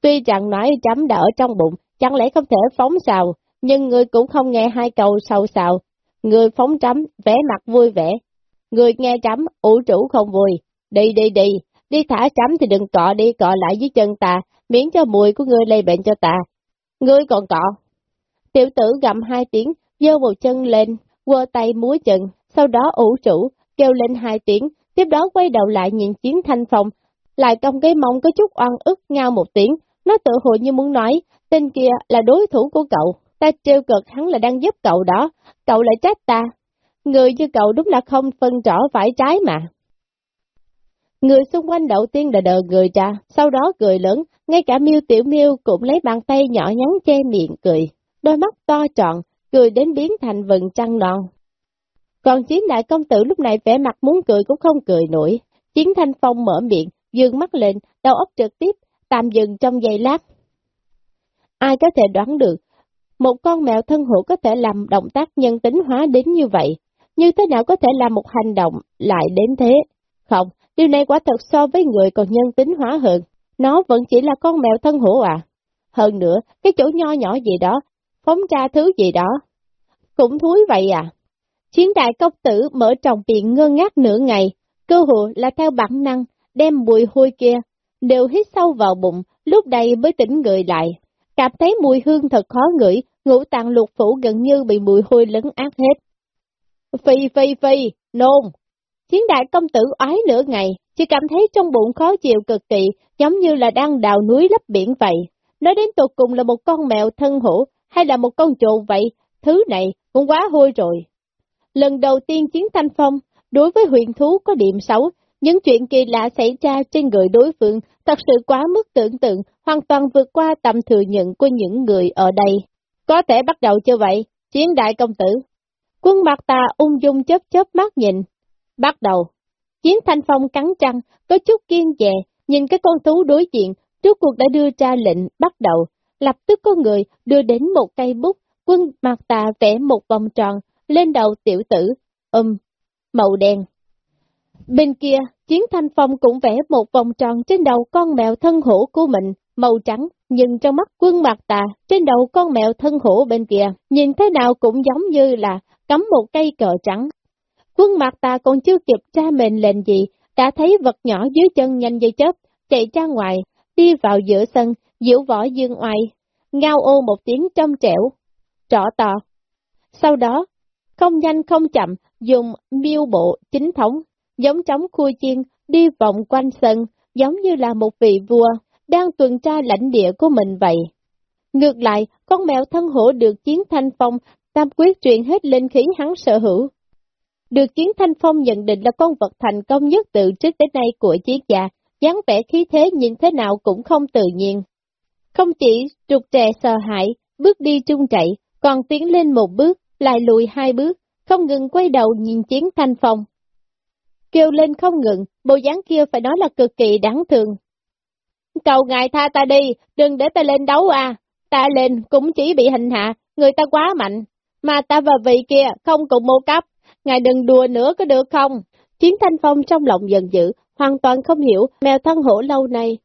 S1: Tuy rằng nói chấm đã ở trong bụng, chẳng lẽ không thể phóng xào, nhưng ngươi cũng không nghe hai câu sâu xào. Ngươi phóng chấm, vẻ mặt vui vẻ. Ngươi nghe chấm, ủ chủ không vui. Đi đi đi, đi thả chấm thì đừng cọ đi cọ lại dưới chân ta, miễn cho mùi của ngươi lây bệnh cho ta. Ngươi còn cọ. Tiểu tử gầm hai tiếng, dơ một chân lên, quơ tay múa chân, sau đó ủ chủ, kêu lên hai tiếng, tiếp đó quay đầu lại nhìn chiến thanh phòng, lại cong cái mông có chút oan ức ngao một tiếng, nó tự hội như muốn nói, tên kia là đối thủ của cậu, ta trêu cực hắn là đang giúp cậu đó, cậu lại trách ta. Người như cậu đúng là không phân rõ phải trái mà. Người xung quanh đầu tiên là đờ người ra, sau đó cười lớn, ngay cả miêu tiểu miêu cũng lấy bàn tay nhỏ nhắn che miệng cười, đôi mắt to tròn, cười đến biến thành vần trăng non. Còn chiến đại công tử lúc này vẻ mặt muốn cười cũng không cười nổi, chiến thanh phong mở miệng, dương mắt lên, đầu óc trực tiếp, tạm dừng trong giây lát. Ai có thể đoán được, một con mèo thân hữu có thể làm động tác nhân tính hóa đến như vậy, như thế nào có thể làm một hành động lại đến thế? Không, điều này quả thật so với người còn nhân tính hóa hơn, nó vẫn chỉ là con mèo thân hữu à. Hơn nữa, cái chỗ nho nhỏ gì đó, phóng ra thứ gì đó, cũng thúi vậy à. Chiến đại công tử mở trọng miệng ngơ ngác nửa ngày, cơ hội là theo bản năng, đem mùi hôi kia, đều hít sâu vào bụng, lúc đây mới tỉnh người lại. Cảm thấy mùi hương thật khó ngửi, ngũ tạng lục phủ gần như bị mùi hôi lấn át hết. Phi phi phi, nôn! Chiến đại công tử ái nửa ngày, chỉ cảm thấy trong bụng khó chịu cực kỳ, giống như là đang đào núi lấp biển vậy. Nói đến tục cùng là một con mèo thân hổ, hay là một con trộn vậy, thứ này cũng quá hôi rồi. Lần đầu tiên chiến thanh phong, đối với huyện thú có điểm xấu, những chuyện kỳ lạ xảy ra trên người đối phương thật sự quá mức tưởng tượng, hoàn toàn vượt qua tầm thừa nhận của những người ở đây. Có thể bắt đầu chưa vậy, chiến đại công tử. Quân mặt ta ung dung chớp chớp mắt nhìn. Bắt đầu. Chiến thanh phong cắn trăng, có chút kiên dè, nhìn cái con thú đối diện, trước cuộc đã đưa ra lệnh bắt đầu, lập tức có người đưa đến một cây bút, quân mặt tà vẽ một vòng tròn, lên đầu tiểu tử, um, màu đen. Bên kia, chiến thanh phong cũng vẽ một vòng tròn trên đầu con mèo thân hổ của mình, màu trắng, nhưng trong mắt quân mặt tà, trên đầu con mèo thân hổ bên kia, nhìn thế nào cũng giống như là cắm một cây cờ trắng. Quân mặt tà còn chưa kịp tra mệnh lệnh gì, đã thấy vật nhỏ dưới chân nhanh dây chớp, chạy ra ngoài, đi vào giữa sân, diễu võ dương oai, ngao ô một tiếng trong trẻo, trỏ to. Sau đó, không nhanh không chậm, dùng miêu bộ chính thống, giống trống khui chiên, đi vòng quanh sân, giống như là một vị vua, đang tuần tra lãnh địa của mình vậy. Ngược lại, con mèo thân hổ được chiến thanh phong, tam quyết truyền hết linh khí hắn sở hữu. Được chiến thanh phong nhận định là con vật thành công nhất từ trước đến nay của chiến gia, dáng vẻ khí thế nhìn thế nào cũng không tự nhiên. Không chỉ trục trè sợ hãi, bước đi trung chạy, còn tiến lên một bước, lại lùi hai bước, không ngừng quay đầu nhìn chiến thanh phong. Kêu lên không ngừng, bộ dáng kia phải nói là cực kỳ đáng thương. Cầu ngài tha ta đi, đừng để ta lên đấu à, ta lên cũng chỉ bị hình hạ, người ta quá mạnh, mà ta và vị kia không cùng mô cấp, ngài đừng đùa nữa có được không? Chiến thanh phong trong lòng giận dữ, hoàn toàn không hiểu mèo thân hổ lâu nay.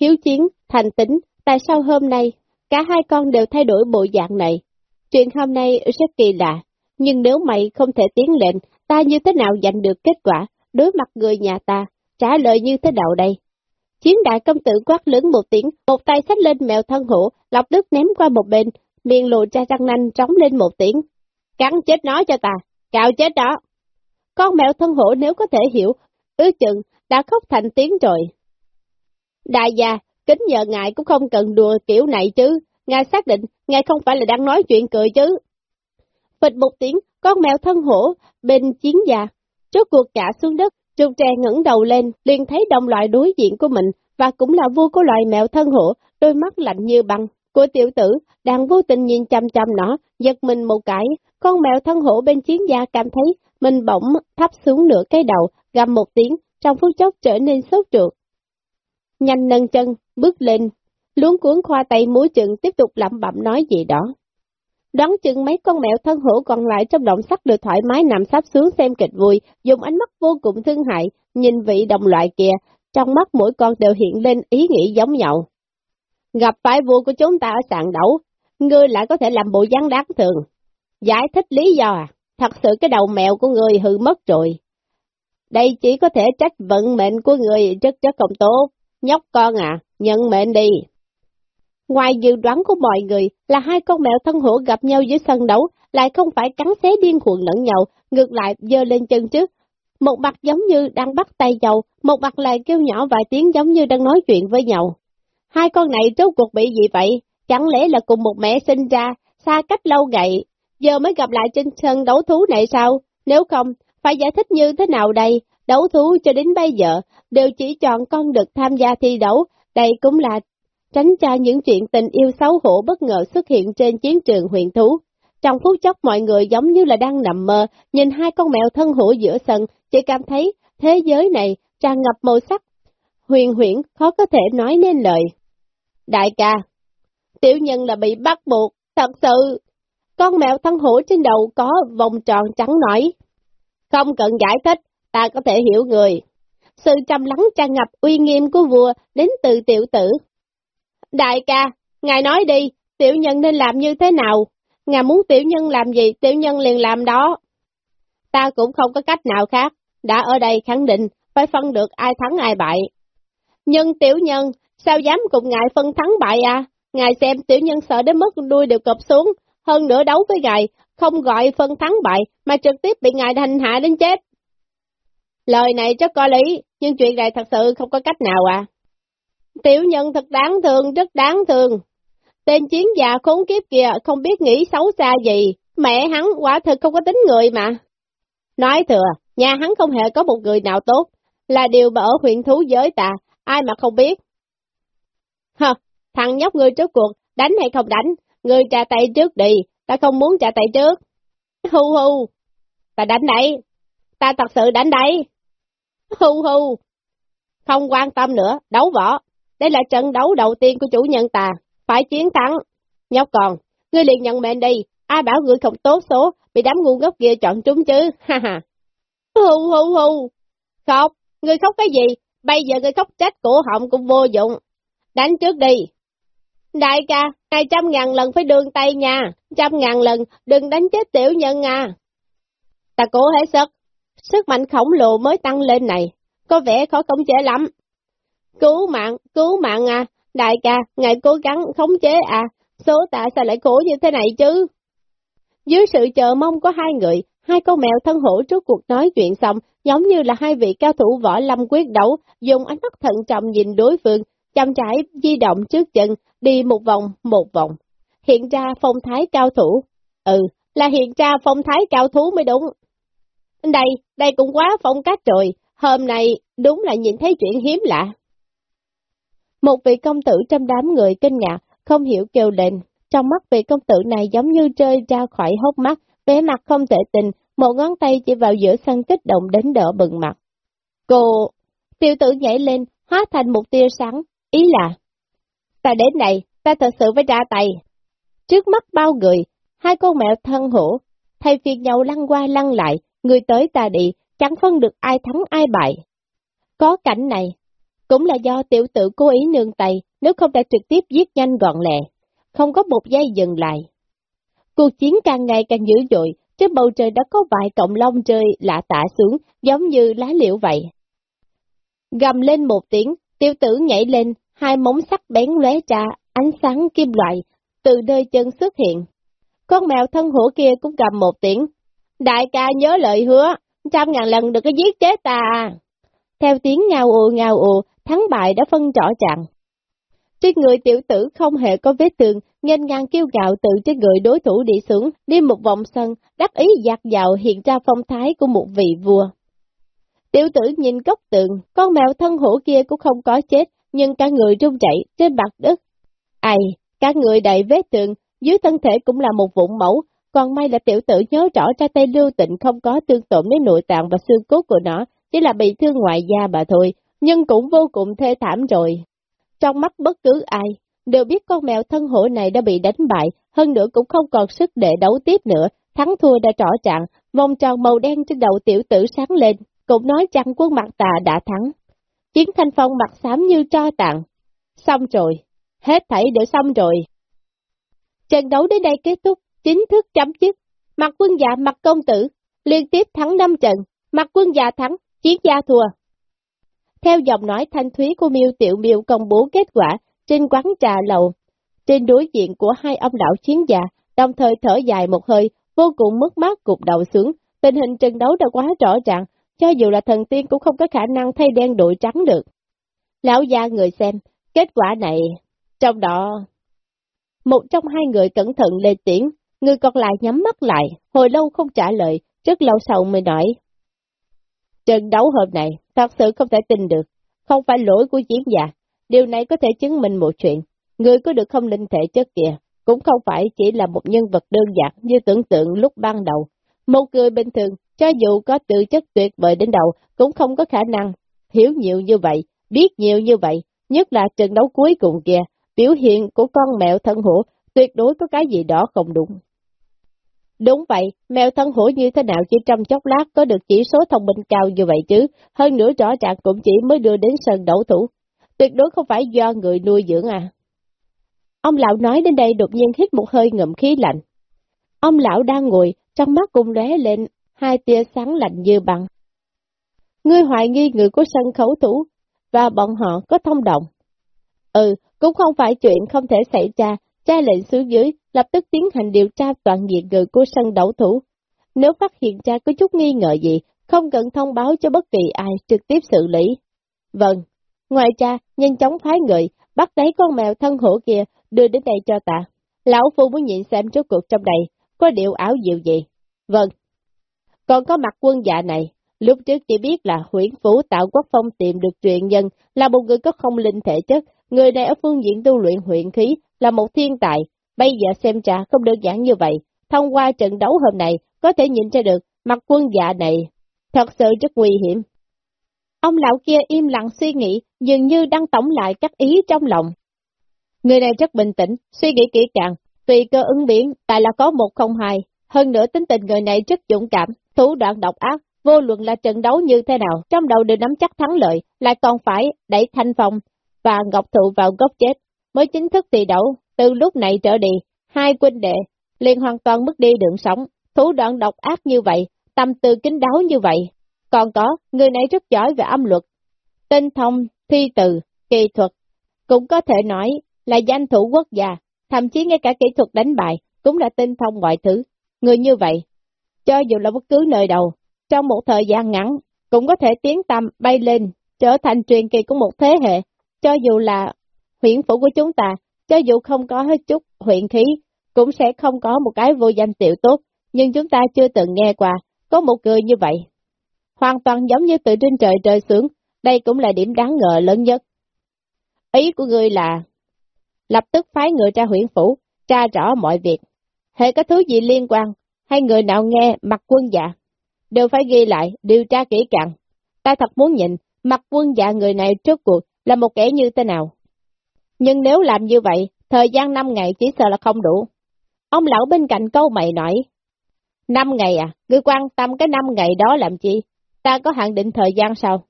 S1: Hiếu chiến, thành tính, tại sao hôm nay, cả hai con đều thay đổi bộ dạng này? Chuyện hôm nay rất kỳ lạ, nhưng nếu mày không thể tiến lệnh, ta như thế nào giành được kết quả, đối mặt người nhà ta, trả lời như thế nào đây? Chiến đại công tử quát lớn một tiếng, một tay xách lên mèo thân hổ, lọc nước ném qua một bên, miệng lộ ra răng nanh trống lên một tiếng. Cắn chết nó cho ta, cạo chết đó. Con mèo thân hổ nếu có thể hiểu, ước chừng đã khóc thành tiếng rồi. Đại gia, kính nhờ ngài cũng không cần đùa kiểu này chứ, ngài xác định ngài không phải là đang nói chuyện cười chứ. Phịch một tiếng, con mèo thân hổ bên chiến già, chốt cuộc cả xuống đất, trục trè ngẩng đầu lên, liền thấy đồng loại đối diện của mình, và cũng là vua của loài mèo thân hổ, đôi mắt lạnh như băng, của tiểu tử, đang vô tình nhìn chăm chăm nó, giật mình một cái, con mèo thân hổ bên chiến gia cảm thấy mình bỗng thấp xuống nửa cái đầu, gầm một tiếng, trong phút chốc trở nên sốt ruột. Nhanh nâng chân, bước lên, luống cuốn khoa tay múi chừng tiếp tục lẩm bẩm nói gì đó. Đoán chừng mấy con mèo thân hổ còn lại trong động sắc được thoải mái nằm sắp xuống xem kịch vui, dùng ánh mắt vô cùng thương hại, nhìn vị đồng loại kia, trong mắt mỗi con đều hiện lên ý nghĩ giống nhau. Gặp phải vua của chúng ta ở sàn đấu, ngươi lại có thể làm bộ dáng đáng thường. Giải thích lý do à? Thật sự cái đầu mèo của người hư mất rồi. Đây chỉ có thể trách vận mệnh của người rất rất không tốt. Nhóc con à, nhận mệnh đi. Ngoài dự đoán của mọi người là hai con mèo thân hổ gặp nhau dưới sân đấu, lại không phải cắn xé điên cuồng lẫn nhau, ngược lại dơ lên chân trước. Một mặt giống như đang bắt tay nhau, một mặt lại kêu nhỏ vài tiếng giống như đang nói chuyện với nhau. Hai con này rốt cuộc bị gì vậy? Chẳng lẽ là cùng một mẹ sinh ra, xa cách lâu ngày, giờ mới gặp lại trên sân đấu thú này sao? Nếu không, phải giải thích như thế nào đây? Đấu thú cho đến bây giờ, đều chỉ chọn con được tham gia thi đấu, đây cũng là tránh cho những chuyện tình yêu xấu hổ bất ngờ xuất hiện trên chiến trường huyện thú. Trong phút chốc mọi người giống như là đang nằm mơ, nhìn hai con mèo thân hổ giữa sân, chỉ cảm thấy thế giới này tràn ngập màu sắc. Huyền huyễn khó có thể nói nên lời. Đại ca, tiểu nhân là bị bắt buộc, thật sự. Con mèo thân hổ trên đầu có vòng tròn trắng nổi. Không cần giải thích, ta có thể hiểu người. Sự trầm lắng tràn ngập uy nghiêm của vua đến từ tiểu tử. Đại ca, ngài nói đi, tiểu nhân nên làm như thế nào? Ngài muốn tiểu nhân làm gì, tiểu nhân liền làm đó. Ta cũng không có cách nào khác, đã ở đây khẳng định phải phân được ai thắng ai bại. Nhưng tiểu nhân, sao dám cùng ngài phân thắng bại à? Ngài xem tiểu nhân sợ đến mức đuôi đều cập xuống, hơn nữa đấu với ngài, không gọi phân thắng bại, mà trực tiếp bị ngài hành hạ đến chết. Lời này chắc có lý, nhưng chuyện này thật sự không có cách nào à. Tiểu nhân thật đáng thương, rất đáng thương. Tên chiến già khốn kiếp kìa không biết nghĩ xấu xa gì, mẹ hắn quả thực không có tính người mà. Nói thừa, nhà hắn không hề có một người nào tốt, là điều mà ở huyện thú giới ta, ai mà không biết. Hờ, thằng nhóc ngươi trước cuộc, đánh hay không đánh, ngươi trả tay trước đi, ta không muốn trả tay trước. Hu hu, ta đánh đấy, ta thật sự đánh đấy. Hù hù! không quan tâm nữa, đấu võ, đây là trận đấu đầu tiên của chủ nhân ta, phải chiến thắng. Nhóc còn, ngươi liền nhận mệnh đi, ai bảo ngươi không tốt số, bị đám ngu ngốc kia chọn trúng chứ, ha ha. Hù hù hù, khóc, ngươi khóc cái gì, bây giờ ngươi khóc trách cổ họng cũng vô dụng. Đánh trước đi. Đại ca, hai trăm ngàn lần phải đường tay nha, trăm ngàn lần đừng đánh chết tiểu nhân à. Ta cố hết sức, sức mạnh khổng lồ mới tăng lên này, có vẻ khó khống chế lắm. Cứu mạng, cứu mạng à, đại ca, ngài cố gắng khống chế à, số tạ sao lại khổ như thế này chứ? Dưới sự chờ mong của hai người, hai con mèo thân hổ trước cuộc nói chuyện xong, giống như là hai vị cao thủ võ lâm quyết đấu, dùng ánh mắt thận trọng nhìn đối phương, chăm trải di động trước chân, đi một vòng, một vòng. Hiện ra phong thái cao thủ. Ừ, là hiện ra phong thái cao thú mới đúng. Đây, đây cũng quá phong cách rồi, hôm nay đúng là nhìn thấy chuyện hiếm lạ. Một vị công tử trong đám người kinh ngạc, không hiểu kêu lên, trong mắt vị công tử này giống như rơi ra khỏi hốc mắt, vẻ mặt không thể tình, một ngón tay chỉ vào giữa sân kích động đến đỡ bừng mặt. Cô, tiêu tử nhảy lên, hóa thành một tia sáng, ý là, ta đến đây, ta thật sự phải ra tay. Trước mắt bao người, hai con mèo thân hổ, thay phiên nhau lăn qua lăn lại, người tới ta đi, chẳng phân được ai thắng ai bại. Có cảnh này, cũng là do tiểu tử cố ý nương tay, nếu không đã trực tiếp giết nhanh gọn lẹ, không có một giây dừng lại. Cuộc chiến càng ngày càng dữ dội, trên bầu trời đã có vài cọng lông rơi lạ tả xuống, giống như lá liễu vậy. Gầm lên một tiếng, tiêu tử nhảy lên, hai móng sắc bén lóe ra, ánh sáng kim loại, từ nơi chân xuất hiện. Con mèo thân hổ kia cũng gầm một tiếng. Đại ca nhớ lời hứa, trăm ngàn lần đừng có giết chết ta. Theo tiếng ngao ồ ngao ồ, thắng bại đã phân rõ ràng. Trên người tiểu tử không hề có vết thương, nghênh ngang kêu gạo tự trên người đối thủ đi xuống, đi một vòng sân, đắc ý giặt dạo hiện ra phong thái của một vị vua. Tiểu tử nhìn góc tượng, con mèo thân hổ kia cũng không có chết, nhưng cả người rung chạy trên mặt đất. Ai, cả người đầy vết thương, dưới thân thể cũng là một vụn mẫu, còn may là tiểu tử nhớ rõ ra tay lưu tịnh không có tương tổn đến nội tạng và xương cốt của nó, chỉ là bị thương ngoại da mà thôi, nhưng cũng vô cùng thê thảm rồi. Trong mắt bất cứ ai, đều biết con mèo thân hổ này đã bị đánh bại, hơn nữa cũng không còn sức để đấu tiếp nữa, thắng thua đã rõ ràng, vòng tròn màu đen trên đầu tiểu tử sáng lên, cũng nói chăng quân mặt tà đã thắng. Chiến thanh phong mặt xám như cho tặng. Xong rồi, hết thảy đều xong rồi. Trận đấu đến đây kết thúc, chính thức chấm dứt. Mặt quân dạ mặt công tử, liên tiếp thắng 5 trận, mặt quân dạ thắng, chiến gia thua. Theo giọng nói thanh thúy của miêu tiểu miêu công bố kết quả trên quán trà lầu, trên đối diện của hai ông lão chiến già, đồng thời thở dài một hơi, vô cùng mất mát cục đầu xuống, tình hình trận đấu đã quá rõ ràng, cho dù là thần tiên cũng không có khả năng thay đen đổi trắng được. Lão gia người xem, kết quả này, trong đó... Một trong hai người cẩn thận lên tiếng, người còn lại nhắm mắt lại, hồi lâu không trả lời, rất lâu sau mới nói. Trận đấu hôm này, thật sự không thể tin được, không phải lỗi của chiến giả, dạ, điều này có thể chứng minh một chuyện, người có được không linh thể chất kìa, cũng không phải chỉ là một nhân vật đơn giản như tưởng tượng lúc ban đầu. Một người bình thường, cho dù có tự chất tuyệt vời đến đầu, cũng không có khả năng hiểu nhiều như vậy, biết nhiều như vậy, nhất là trận đấu cuối cùng kìa, biểu hiện của con mèo thân hổ tuyệt đối có cái gì đó không đúng. Đúng vậy, mèo thân hổ như thế nào chỉ trong chốc lát có được chỉ số thông minh cao như vậy chứ, hơn nữa rõ ràng cũng chỉ mới đưa đến sân đấu thủ. Tuyệt đối không phải do người nuôi dưỡng à. Ông lão nói đến đây đột nhiên hít một hơi ngậm khí lạnh. Ông lão đang ngồi, trong mắt cùng lóe lên hai tia sáng lạnh như băng. Ngươi hoài nghi người của sân khấu thủ, và bọn họ có thông động. Ừ, cũng không phải chuyện không thể xảy ra, tra lệnh xuống dưới, lập tức tiến hành điều tra toàn diện người của sân đấu thủ. Nếu phát hiện ra có chút nghi ngờ gì, không cần thông báo cho bất kỳ ai trực tiếp xử lý. Vâng, ngoài ra, nhanh chóng phái người, bắt lấy con mèo thân hổ kia, đưa đến đây cho ta. Lão Phu muốn nhìn xem trước cuộc trong đây, có điều áo diệu gì. Vâng. Còn có mặt quân dạ này, lúc trước chỉ biết là huyển phủ tạo quốc phong tìm được truyền nhân, là một người có không linh thể chất, người này ở phương diện tu luyện huyện khí, là một thiên tài, bây giờ xem ra không đơn giản như vậy. Thông qua trận đấu hôm nay, có thể nhìn ra được mặt quân dạ này thật sự rất nguy hiểm. Ông lão kia im lặng suy nghĩ, dường như đang tổng lại các ý trong lòng. Người này rất bình tĩnh, suy nghĩ kỹ càng, tùy cơ ứng biến, tại là có một không hai. Hơn nữa tính tình người này rất dũng cảm, thủ đoạn độc ác, vô luận là trận đấu như thế nào, trong đầu đều nắm chắc thắng lợi, lại còn phải đẩy thanh phong và ngọc thụ vào gốc chết, mới chính thức tỷ đấu. Từ lúc này trở đi, hai quân đệ liền hoàn toàn mất đi đường sống, thủ đoạn độc ác như vậy, tâm tư kính đáo như vậy. Còn có, người này rất giỏi về âm luật, tinh thông, thi từ, kỳ thuật, cũng có thể nói là danh thủ quốc gia, thậm chí ngay cả kỹ thuật đánh bài cũng là tinh thông mọi thứ. Người như vậy, cho dù là bất cứ nơi đâu, trong một thời gian ngắn, cũng có thể tiến tâm bay lên, trở thành truyền kỳ của một thế hệ, cho dù là huyện phủ của chúng ta, cho dù không có hết chút huyện khí, cũng sẽ không có một cái vô danh tiểu tốt, nhưng chúng ta chưa từng nghe qua, có một người như vậy. Hoàn toàn giống như từ trên trời trời xuống, đây cũng là điểm đáng ngờ lớn nhất. Ý của người là, lập tức phái người ra huyện phủ, tra rõ mọi việc. Hệ có thứ gì liên quan, hay người nào nghe mặt quân dạ, đều phải ghi lại, điều tra kỹ càng. Ta thật muốn nhìn, mặt quân dạ người này trước cuộc là một kẻ như thế nào. Nhưng nếu làm như vậy, thời gian 5 ngày chỉ sợ là không đủ. Ông lão bên cạnh câu mày nói, 5 ngày à, ngươi quan tâm cái 5 ngày đó làm chi? Ta có hạn định thời gian sao?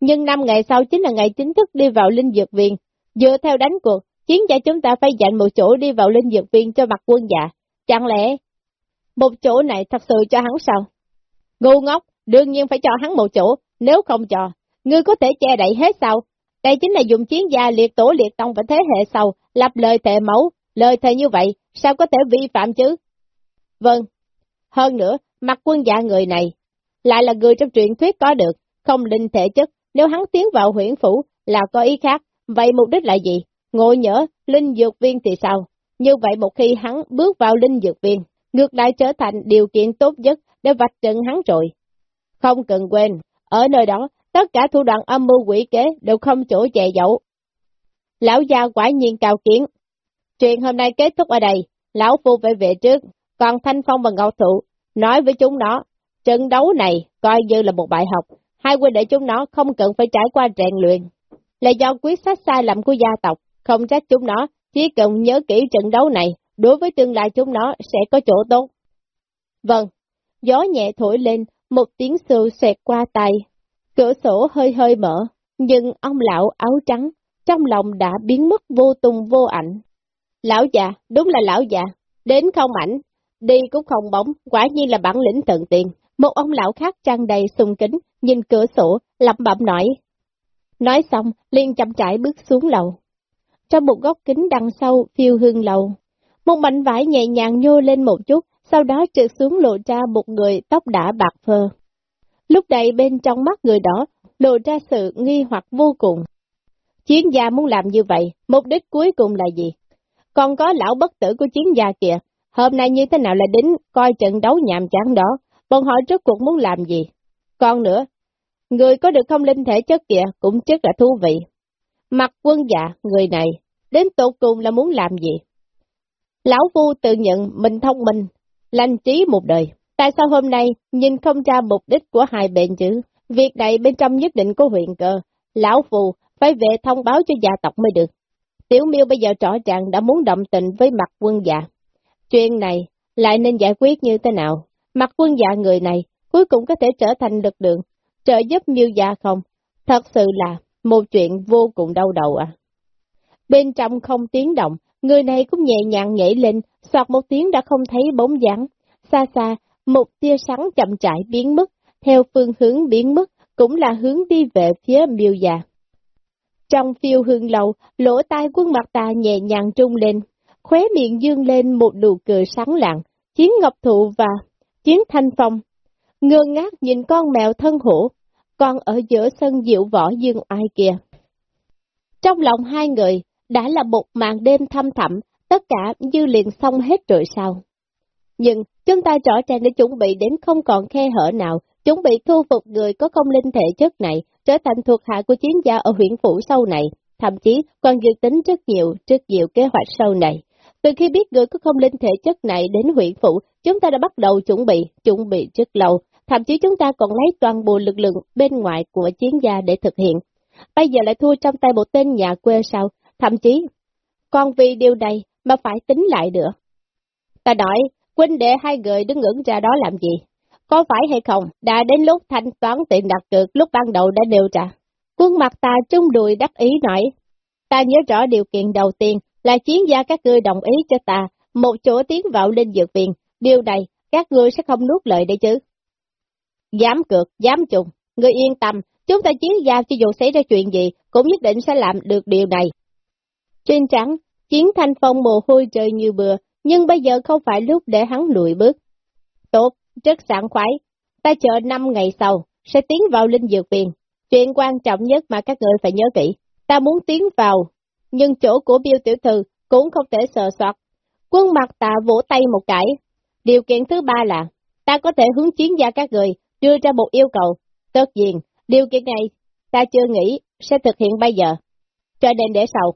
S1: Nhưng 5 ngày sau chính là ngày chính thức đi vào linh dược viện. Dựa theo đánh cuộc, chiến gia chúng ta phải dành một chỗ đi vào linh dược viên cho mặt quân dạ. Chẳng lẽ một chỗ này thật sự cho hắn sao? Ngu ngốc, đương nhiên phải cho hắn một chỗ, nếu không cho, ngươi có thể che đậy hết sao? Đây chính là dùng chiến gia liệt tổ liệt tông và thế hệ sau, lập lời thề mẫu, lời thề như vậy, sao có thể vi phạm chứ? Vâng, hơn nữa, mặt quân dạ người này, lại là người trong truyền thuyết có được, không linh thể chất, nếu hắn tiến vào huyện phủ là có ý khác, vậy mục đích là gì? Ngộ nhỡ, linh dược viên thì sao? Như vậy một khi hắn bước vào linh dược viên, ngược lại trở thành điều kiện tốt nhất để vạch trần hắn rồi. Không cần quên, ở nơi đó, tất cả thủ đoạn âm mưu quỷ kế đều không chỗ che giấu. Lão gia quả nhiên cao kiến. Chuyện hôm nay kết thúc ở đây, lão phu phải về trước, còn Thanh Phong và Ngọc Thụ nói với chúng nó, trận đấu này coi như là một bài học, hai quân để chúng nó không cần phải trải qua rèn luyện. Là do quyết sách sai lầm của gia tộc, không trách chúng nó, chỉ cần nhớ kỹ trận đấu này, đối với tương lai chúng nó sẽ có chỗ tốt. Vâng, gió nhẹ thổi lên, một tiếng sưu xẹt qua tay, cửa sổ hơi hơi mở, nhưng ông lão áo trắng trong lòng đã biến mất vô tung vô ảnh. Lão già, đúng là lão già, đến không ảnh, đi cũng không bóng, quả nhiên là bản lĩnh tận tiền. Một ông lão khác trang đầy sung kính, nhìn cửa sổ, lẩm bẩm nói. Nói xong, liền chậm chải bước xuống lầu. Trong một góc kính đằng sau, phiêu hương lầu, một mảnh vải nhẹ nhàng nhô lên một chút, sau đó trượt xuống lộ ra một người tóc đã bạc phơ. Lúc này bên trong mắt người đó, lộ ra sự nghi hoặc vô cùng. Chiến gia muốn làm như vậy, mục đích cuối cùng là gì? Còn có lão bất tử của chiến gia kìa, hôm nay như thế nào là đến coi trận đấu nhàm chán đó, bọn họ trước cuộc muốn làm gì? Còn nữa, người có được không linh thể chất kìa cũng rất là thú vị. Mặt quân dạ, người này, đến tột cùng là muốn làm gì? Lão Phu tự nhận mình thông minh, lành trí một đời. Tại sao hôm nay nhìn không ra mục đích của hai bên chứ? Việc này bên trong nhất định có huyện cơ. Lão phù phải về thông báo cho gia tộc mới được. Tiểu miêu bây giờ rõ ràng đã muốn động tình với mặt quân dạ. Chuyện này lại nên giải quyết như thế nào? Mặt quân dạ người này cuối cùng có thể trở thành lực lượng, trợ giúp miêu dạ không? Thật sự là một chuyện vô cùng đau đầu à. Bên trong không tiếng động, người này cũng nhẹ nhàng nhảy lên, soạt một tiếng đã không thấy bóng dáng. Xa xa, một tia sáng chậm rãi biến mất, theo phương hướng biến mất, cũng là hướng đi về phía miêu già. Trong phiêu hương lầu, lỗ tai quân mặt ta nhẹ nhàng trung lên, khóe miệng dương lên một nụ cười sáng lạng, chiến ngọc thụ và chiến thanh phong. Ngơ ngác nhìn con mèo thân hổ, con ở giữa sân diệu võ dương ai kia. Trong lòng hai người, đã là một màn đêm thăm thẳm, tất cả như liền xong hết rồi sao? Nhưng, chúng ta rõ ràng đã chuẩn bị đến không còn khe hở nào, chuẩn bị thu phục người có công linh thể chất này, trở thành thuộc hạ của chiến gia ở huyện phủ sau này, thậm chí còn dự tính rất nhiều, rất nhiều kế hoạch sau này. Từ khi biết người có không linh thể chất này đến huyện phủ, chúng ta đã bắt đầu chuẩn bị, chuẩn bị rất lâu, thậm chí chúng ta còn lấy toàn bộ lực lượng bên ngoài của chiến gia để thực hiện. Bây giờ lại thua trong tay một tên nhà quê sao, thậm chí, còn vì điều này mà phải tính lại nữa. Ta nói, huynh đệ hai người đứng ngưỡng ra đó làm gì? Có phải hay không, đã đến lúc thanh toán tiền đặt cược lúc ban đầu đã nêu ra. Quân mặt ta trung đùi đắc ý nói, ta nhớ rõ điều kiện đầu tiên là chiến gia các ngươi đồng ý cho ta một chỗ tiến vào linh dược viện, điều này các ngươi sẽ không nuốt lời đấy chứ. Dám cược, dám trùng, ngươi yên tâm, chúng ta chiến gia cho dù xảy ra chuyện gì, cũng nhất định sẽ làm được điều này. Trên trắng, chiến thanh phong mồ hôi trời như bừa, nhưng bây giờ không phải lúc để hắn lùi bước. Tốt, rất sảng khoái, ta chờ 5 ngày sau, sẽ tiến vào linh dược viện. Chuyện quan trọng nhất mà các người phải nhớ kỹ, ta muốn tiến vào, nhưng chỗ của biêu tiểu thư cũng không thể sờ soạt. Quân mặt tạ vỗ tay một cái. Điều kiện thứ ba là, ta có thể hướng chiến gia các người đưa ra một yêu cầu. Tất nhiên, điều kiện này ta chưa nghĩ sẽ thực hiện bây giờ. Cho nên để sau.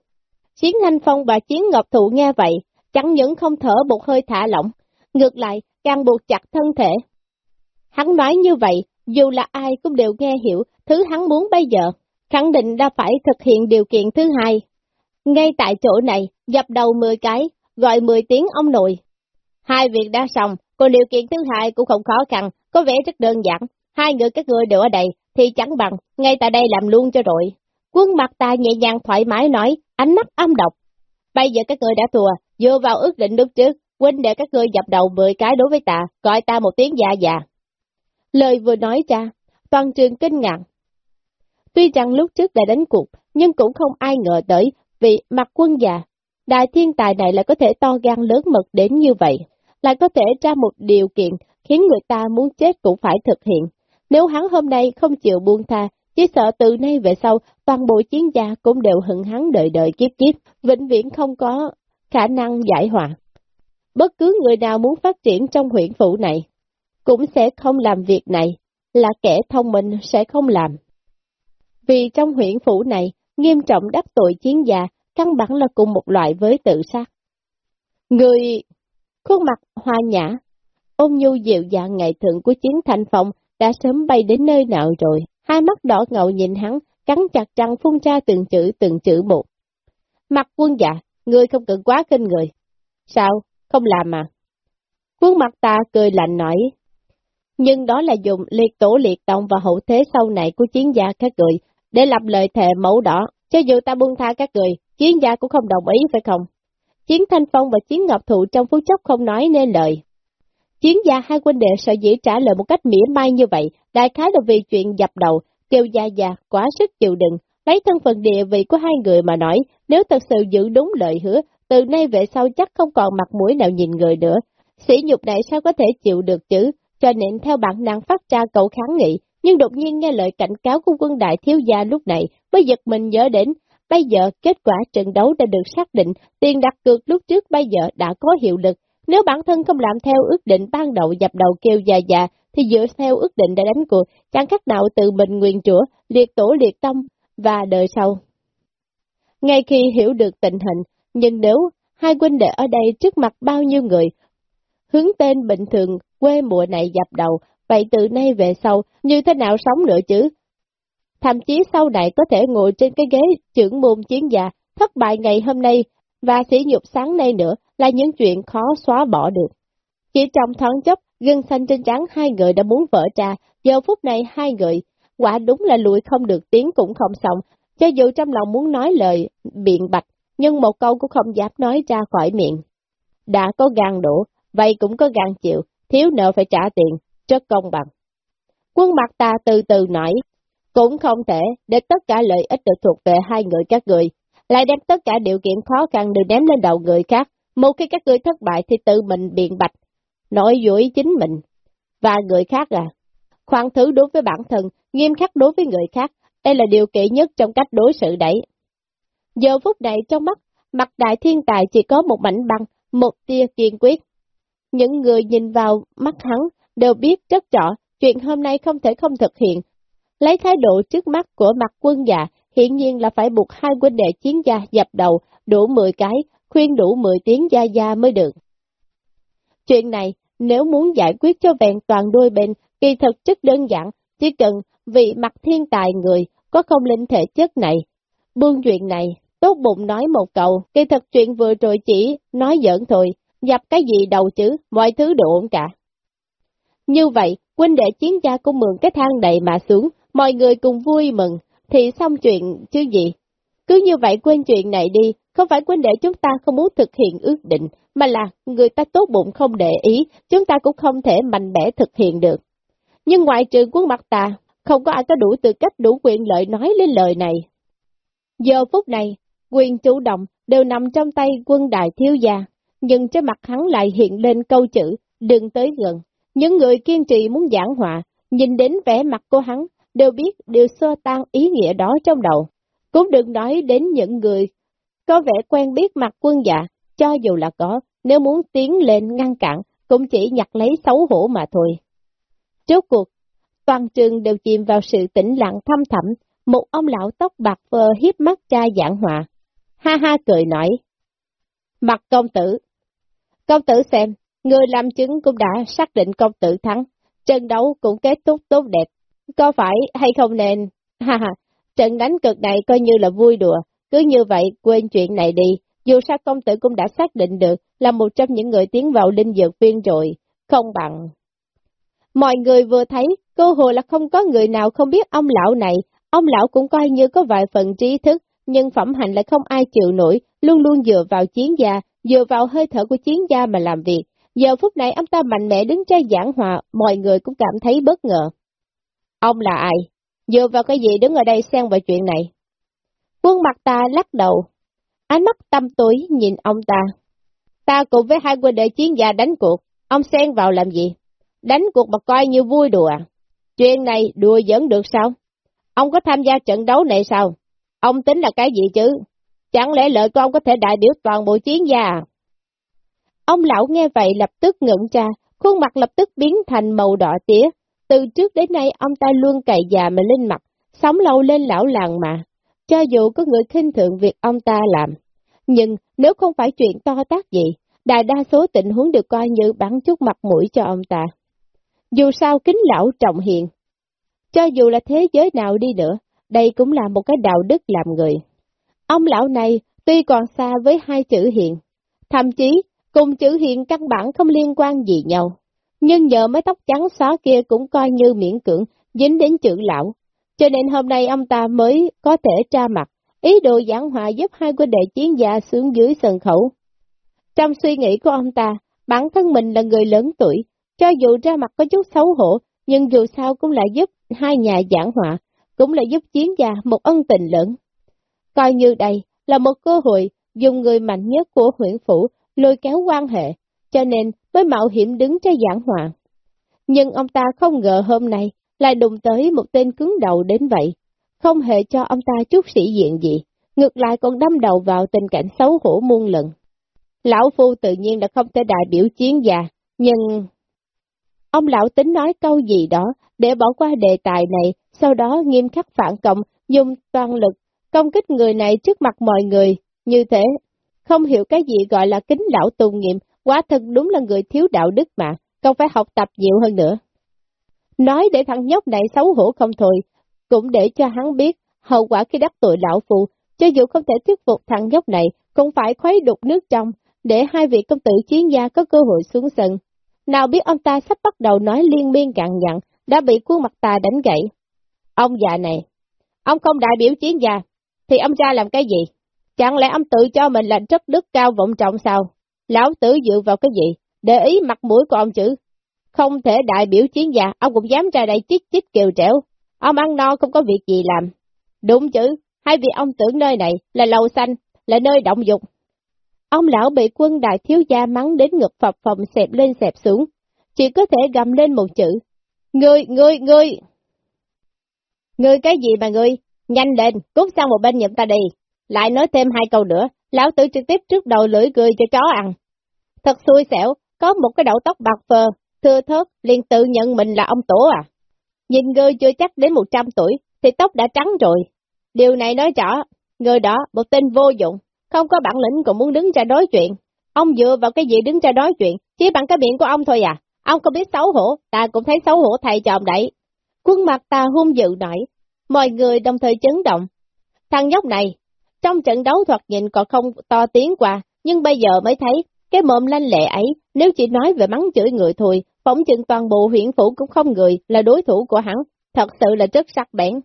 S1: Chiến Thanh Phong và Chiến Ngọc Thụ nghe vậy, chẳng những không thở một hơi thả lỏng, ngược lại càng buộc chặt thân thể. Hắn nói như vậy, dù là ai cũng đều nghe hiểu thứ hắn muốn bây giờ, khẳng định đã phải thực hiện điều kiện thứ hai. Ngay tại chỗ này, dập đầu 10 cái, gọi 10 tiếng ông nội. Hai việc đã xong, còn điều kiện thứ hai cũng không khó khăn, có vẻ rất đơn giản. Hai người các người đều ở đây, thì chẳng bằng, ngay tại đây làm luôn cho rồi. Quân mặt ta nhẹ nhàng thoải mái nói, ánh mắt âm độc. Bây giờ các ngươi đã thua, dựa vào ước định lúc trước, huynh để các ngươi dập đầu 10 cái đối với ta, gọi ta một tiếng dạ dạ. Lời vừa nói ra, toàn trường kinh ngạc. Tuy rằng lúc trước đã đánh cuộc, nhưng cũng không ai ngờ tới, vì mặt quân già, đại thiên tài này lại có thể to gan lớn mật đến như vậy, lại có thể ra một điều kiện khiến người ta muốn chết cũng phải thực hiện. Nếu hắn hôm nay không chịu buông tha, chỉ sợ từ nay về sau, toàn bộ chiến gia cũng đều hận hắn đợi đợi kiếp kiếp, vĩnh viễn không có khả năng giải hòa. Bất cứ người nào muốn phát triển trong huyện phủ này, cũng sẽ không làm việc này, là kẻ thông minh sẽ không làm. Vì trong huyện phủ này, nghiêm trọng đắc tội chiến gia, căn bản là cùng một loại với tự sát. Người, khuôn mặt hoa nhã, ôm nhu dịu dàng ngày thượng của chiến thành phòng đã sớm bay đến nơi nào rồi, hai mắt đỏ ngầu nhìn hắn, cắn chặt răng phun ra từng chữ từng chữ một. Mặt quân dạ, ngươi không cần quá kinh người. Sao, không làm mà. Quân mặt ta cười lạnh nói, nhưng đó là dùng liệt tổ liệt tông và hậu thế sau này của chiến gia các người, để lập lời thề mẫu đỏ, cho dù ta buông tha các người, chiến gia cũng không đồng ý phải không? Chiến Thanh Phong và Chiến Ngọc Thụ trong phút chốc không nói nên lời. Chiến gia hai quân đệ sợ dĩ trả lời một cách mỉa mai như vậy, đại khái là vì chuyện dập đầu, kêu gia gia quá sức chịu đựng, lấy thân phận địa vị của hai người mà nói, nếu thật sự giữ đúng lời hứa, từ nay về sau chắc không còn mặt mũi nào nhìn người nữa. Sĩ nhục này sao có thể chịu được chứ, cho nên theo bản năng phát ra cậu kháng nghị, nhưng đột nhiên nghe lời cảnh cáo của quân đại thiếu gia lúc này, mới giật mình nhớ đến, bây giờ kết quả trận đấu đã được xác định, tiền đặt cược lúc trước bây giờ đã có hiệu lực, nếu bản thân không làm theo ước định ban đầu dập đầu kêu già già, thì dựa theo ước định đã đánh cuộc, chẳng khác nào tự mình nguyện rủa liệt tổ liệt tông và đời sau. Ngay khi hiểu được tình hình, nhưng nếu hai huynh đệ ở đây trước mặt bao nhiêu người, hướng tên bình thường quê mùa này dập đầu, vậy từ nay về sau, như thế nào sống nữa chứ? Thậm chí sau này có thể ngồi trên cái ghế trưởng môn chiến gia, thất bại ngày hôm nay và sỉ nhục sáng nay nữa là những chuyện khó xóa bỏ được. Chỉ trong thoáng chốc, gân xanh trên trắng hai người đã muốn vỡ ra, giờ phút này hai người, quả đúng là lùi không được tiếng cũng không xong, cho dù trong lòng muốn nói lời biện bạch, nhưng một câu cũng không dám nói ra khỏi miệng. Đã có gan đổ, vậy cũng có gan chịu, thiếu nợ phải trả tiền, rất công bằng. Quân mặt ta từ từ nói, cũng không thể để tất cả lợi ích được thuộc về hai người các người, lại đem tất cả điều kiện khó khăn đều ném lên đầu người khác, một khi các người thất bại thì tự mình biện bạch, nói dối chính mình, và người khác à. Khoan thứ đối với bản thân, nghiêm khắc đối với người khác, đây là điều kỵ nhất trong cách đối xử đấy. Giờ phút này trong mắt, mặt đại thiên tài chỉ có một mảnh băng, một tia kiên quyết. Những người nhìn vào mắt hắn đều biết rất rõ chuyện hôm nay không thể không thực hiện. Lấy thái độ trước mắt của mặt quân già, hiện nhiên là phải buộc hai quân đệ chiến gia dập đầu đủ 10 cái, khuyên đủ 10 tiếng gia gia mới được. Chuyện này, nếu muốn giải quyết cho vẹn toàn đôi bên, kỳ thực rất đơn giản, chỉ cần vị mặt thiên tài người có không linh thể chất này. Buông chuyện này, tốt bụng nói một câu, kỳ thực chuyện vừa rồi chỉ nói giỡn thôi, dập cái gì đầu chứ, mọi thứ đều ổn cả. Như vậy, huynh đệ chiến gia cũng mượn cái thang đầy mà xuống, mọi người cùng vui mừng, thì xong chuyện chứ gì. Cứ như vậy quên chuyện này đi, không phải quân đệ chúng ta không muốn thực hiện ước định, mà là người ta tốt bụng không để ý, chúng ta cũng không thể mạnh mẽ thực hiện được. Nhưng ngoại trừ quân mặt ta, không có ai có đủ tư cách đủ quyền lợi nói lên lời này. Giờ phút này, quyền chủ động đều nằm trong tay quân đại thiếu gia, nhưng trên mặt hắn lại hiện lên câu chữ, đừng tới gần. Những người kiên trì muốn giảng hòa, nhìn đến vẻ mặt của hắn, đều biết đều sơ tan ý nghĩa đó trong đầu. Cũng đừng nói đến những người có vẻ quen biết mặt quân dạ, cho dù là có, nếu muốn tiến lên ngăn cản, cũng chỉ nhặt lấy xấu hổ mà thôi. Trước cuộc, toàn trường đều chìm vào sự tĩnh lặng thâm thẳm, một ông lão tóc bạc phơ hiếp mắt cha giảng hòa. Ha ha cười nói. Mặt công tử. Công tử xem, người làm chứng cũng đã xác định công tử thắng, trận đấu cũng kết thúc tốt đẹp. Có phải hay không nên? Ha ha, trận đánh cực này coi như là vui đùa, cứ như vậy quên chuyện này đi, dù sao công tử cũng đã xác định được là một trong những người tiến vào linh dược viên rồi, không bằng. Mọi người vừa thấy, cơ hội là không có người nào không biết ông lão này, ông lão cũng coi như có vài phần trí thức, nhưng phẩm hạnh lại không ai chịu nổi, luôn luôn dựa vào chiến gia, dựa vào hơi thở của chiến gia mà làm việc. Giờ phút này ông ta mạnh mẽ đứng ra giảng hòa, mọi người cũng cảm thấy bất ngờ. Ông là ai? Dựa vào cái gì đứng ở đây xen vào chuyện này? Quân mặt ta lắc đầu, ánh mắt tâm tối nhìn ông ta. Ta cùng với hai quân đệ chiến gia đánh cuộc, ông xen vào làm gì? Đánh cuộc mà coi như vui đùa à? Chuyện này đùa giỡn được sao? Ông có tham gia trận đấu này sao? Ông tính là cái gì chứ? Chẳng lẽ lợi của ông có thể đại biểu toàn bộ chiến gia à? Ông lão nghe vậy lập tức ngưỡng cha, khuôn mặt lập tức biến thành màu đỏ tía. Từ trước đến nay ông ta luôn cày già mà lên mặt, sống lâu lên lão làng mà. Cho dù có người khinh thường việc ông ta làm, nhưng nếu không phải chuyện to tác gì, đại đa số tình huống được coi như bắn chút mặt mũi cho ông ta. Dù sao kính lão trọng hiện, cho dù là thế giới nào đi nữa, đây cũng là một cái đạo đức làm người. Ông lão này tuy còn xa với hai chữ hiện, thậm chí cùng chữ hiện căn bản không liên quan gì nhau, nhưng nhờ mái tóc trắng xóa kia cũng coi như miễn cưỡng dính đến chữ lão, cho nên hôm nay ông ta mới có thể tra mặt, ý đồ giảng hòa giúp hai quân đệ chiến gia xuống dưới sân khẩu. Trong suy nghĩ của ông ta, bản thân mình là người lớn tuổi, cho dù ra mặt có chút xấu hổ, nhưng dù sao cũng là giúp hai nhà giảng hòa, cũng là giúp chiến gia một ân tình lớn. Coi như đây là một cơ hội dùng người mạnh nhất của huyện phủ lôi kéo quan hệ, cho nên mới mạo hiểm đứng ra giảng hòa. Nhưng ông ta không ngờ hôm nay lại đụng tới một tên cứng đầu đến vậy, không hề cho ông ta chút sĩ diện gì, ngược lại còn đâm đầu vào tình cảnh xấu hổ muôn lần. Lão Phu tự nhiên là không thể đại biểu chiến già, nhưng... Ông lão tính nói câu gì đó để bỏ qua đề tài này, sau đó nghiêm khắc phản cộng, dùng toàn lực, công kích người này trước mặt mọi người, như thế. Không hiểu cái gì gọi là kính lão tù nghiệm, quá thật đúng là người thiếu đạo đức mà, không phải học tập nhiều hơn nữa. Nói để thằng nhóc này xấu hổ không thôi, cũng để cho hắn biết hậu quả khi đắc tội lão phụ, cho dù không thể thuyết phục thằng nhóc này, cũng phải khuấy đục nước trong, để hai vị công tử chiến gia có cơ hội xuống sân. Nào biết ông ta sắp bắt đầu nói liên miên gặn dặn, đã bị khuôn mặt ta đánh gãy. Ông già này, ông không đại biểu chiến gia, thì ông ra làm cái gì? Chẳng lẽ ông tự cho mình là rất đức cao vọng trọng sao? Lão tử dựa vào cái gì? Để ý mặt mũi của ông chứ. Không thể đại biểu chiến gia, ông cũng dám ra đây chích chích kiều trẻo. Ông ăn no không có việc gì làm. Đúng chứ, hay vì ông tưởng nơi này là lầu xanh, là nơi động dục. Ông lão bị quân đại thiếu gia mắng đến ngực phập phòng xẹp lên xẹp xuống, chỉ có thể gầm lên một chữ. Ngươi, ngươi, ngươi! Ngươi cái gì mà ngươi? Nhanh lên, cút sang một bên nhậm ta đi. Lại nói thêm hai câu nữa, lão tử trực tiếp trước đầu lưỡi cười cho chó ăn. Thật xui xẻo, có một cái đầu tóc bạc phơ, thưa thớt, liền tự nhận mình là ông tổ à. Nhìn ngươi chưa chắc đến 100 tuổi, thì tóc đã trắng rồi. Điều này nói rõ, người đó một tên vô dụng, không có bản lĩnh cũng muốn đứng ra đối chuyện. Ông dựa vào cái gì đứng ra đối chuyện, chỉ bằng cái miệng của ông thôi à. Ông có biết xấu hổ, ta cũng thấy xấu hổ thầy chồng đấy. Quân mặt ta hung dữ nổi, mọi người đồng thời chấn động. Thằng nhóc này, trong trận đấu thoạt nhìn còn không to tiếng qua, nhưng bây giờ mới thấy, cái mồm lanh lệ ấy, nếu chỉ nói về mắng chửi người thôi, phóng chừng toàn bộ huyện phủ cũng không người là đối thủ của hắn, thật sự là rất sắc bén.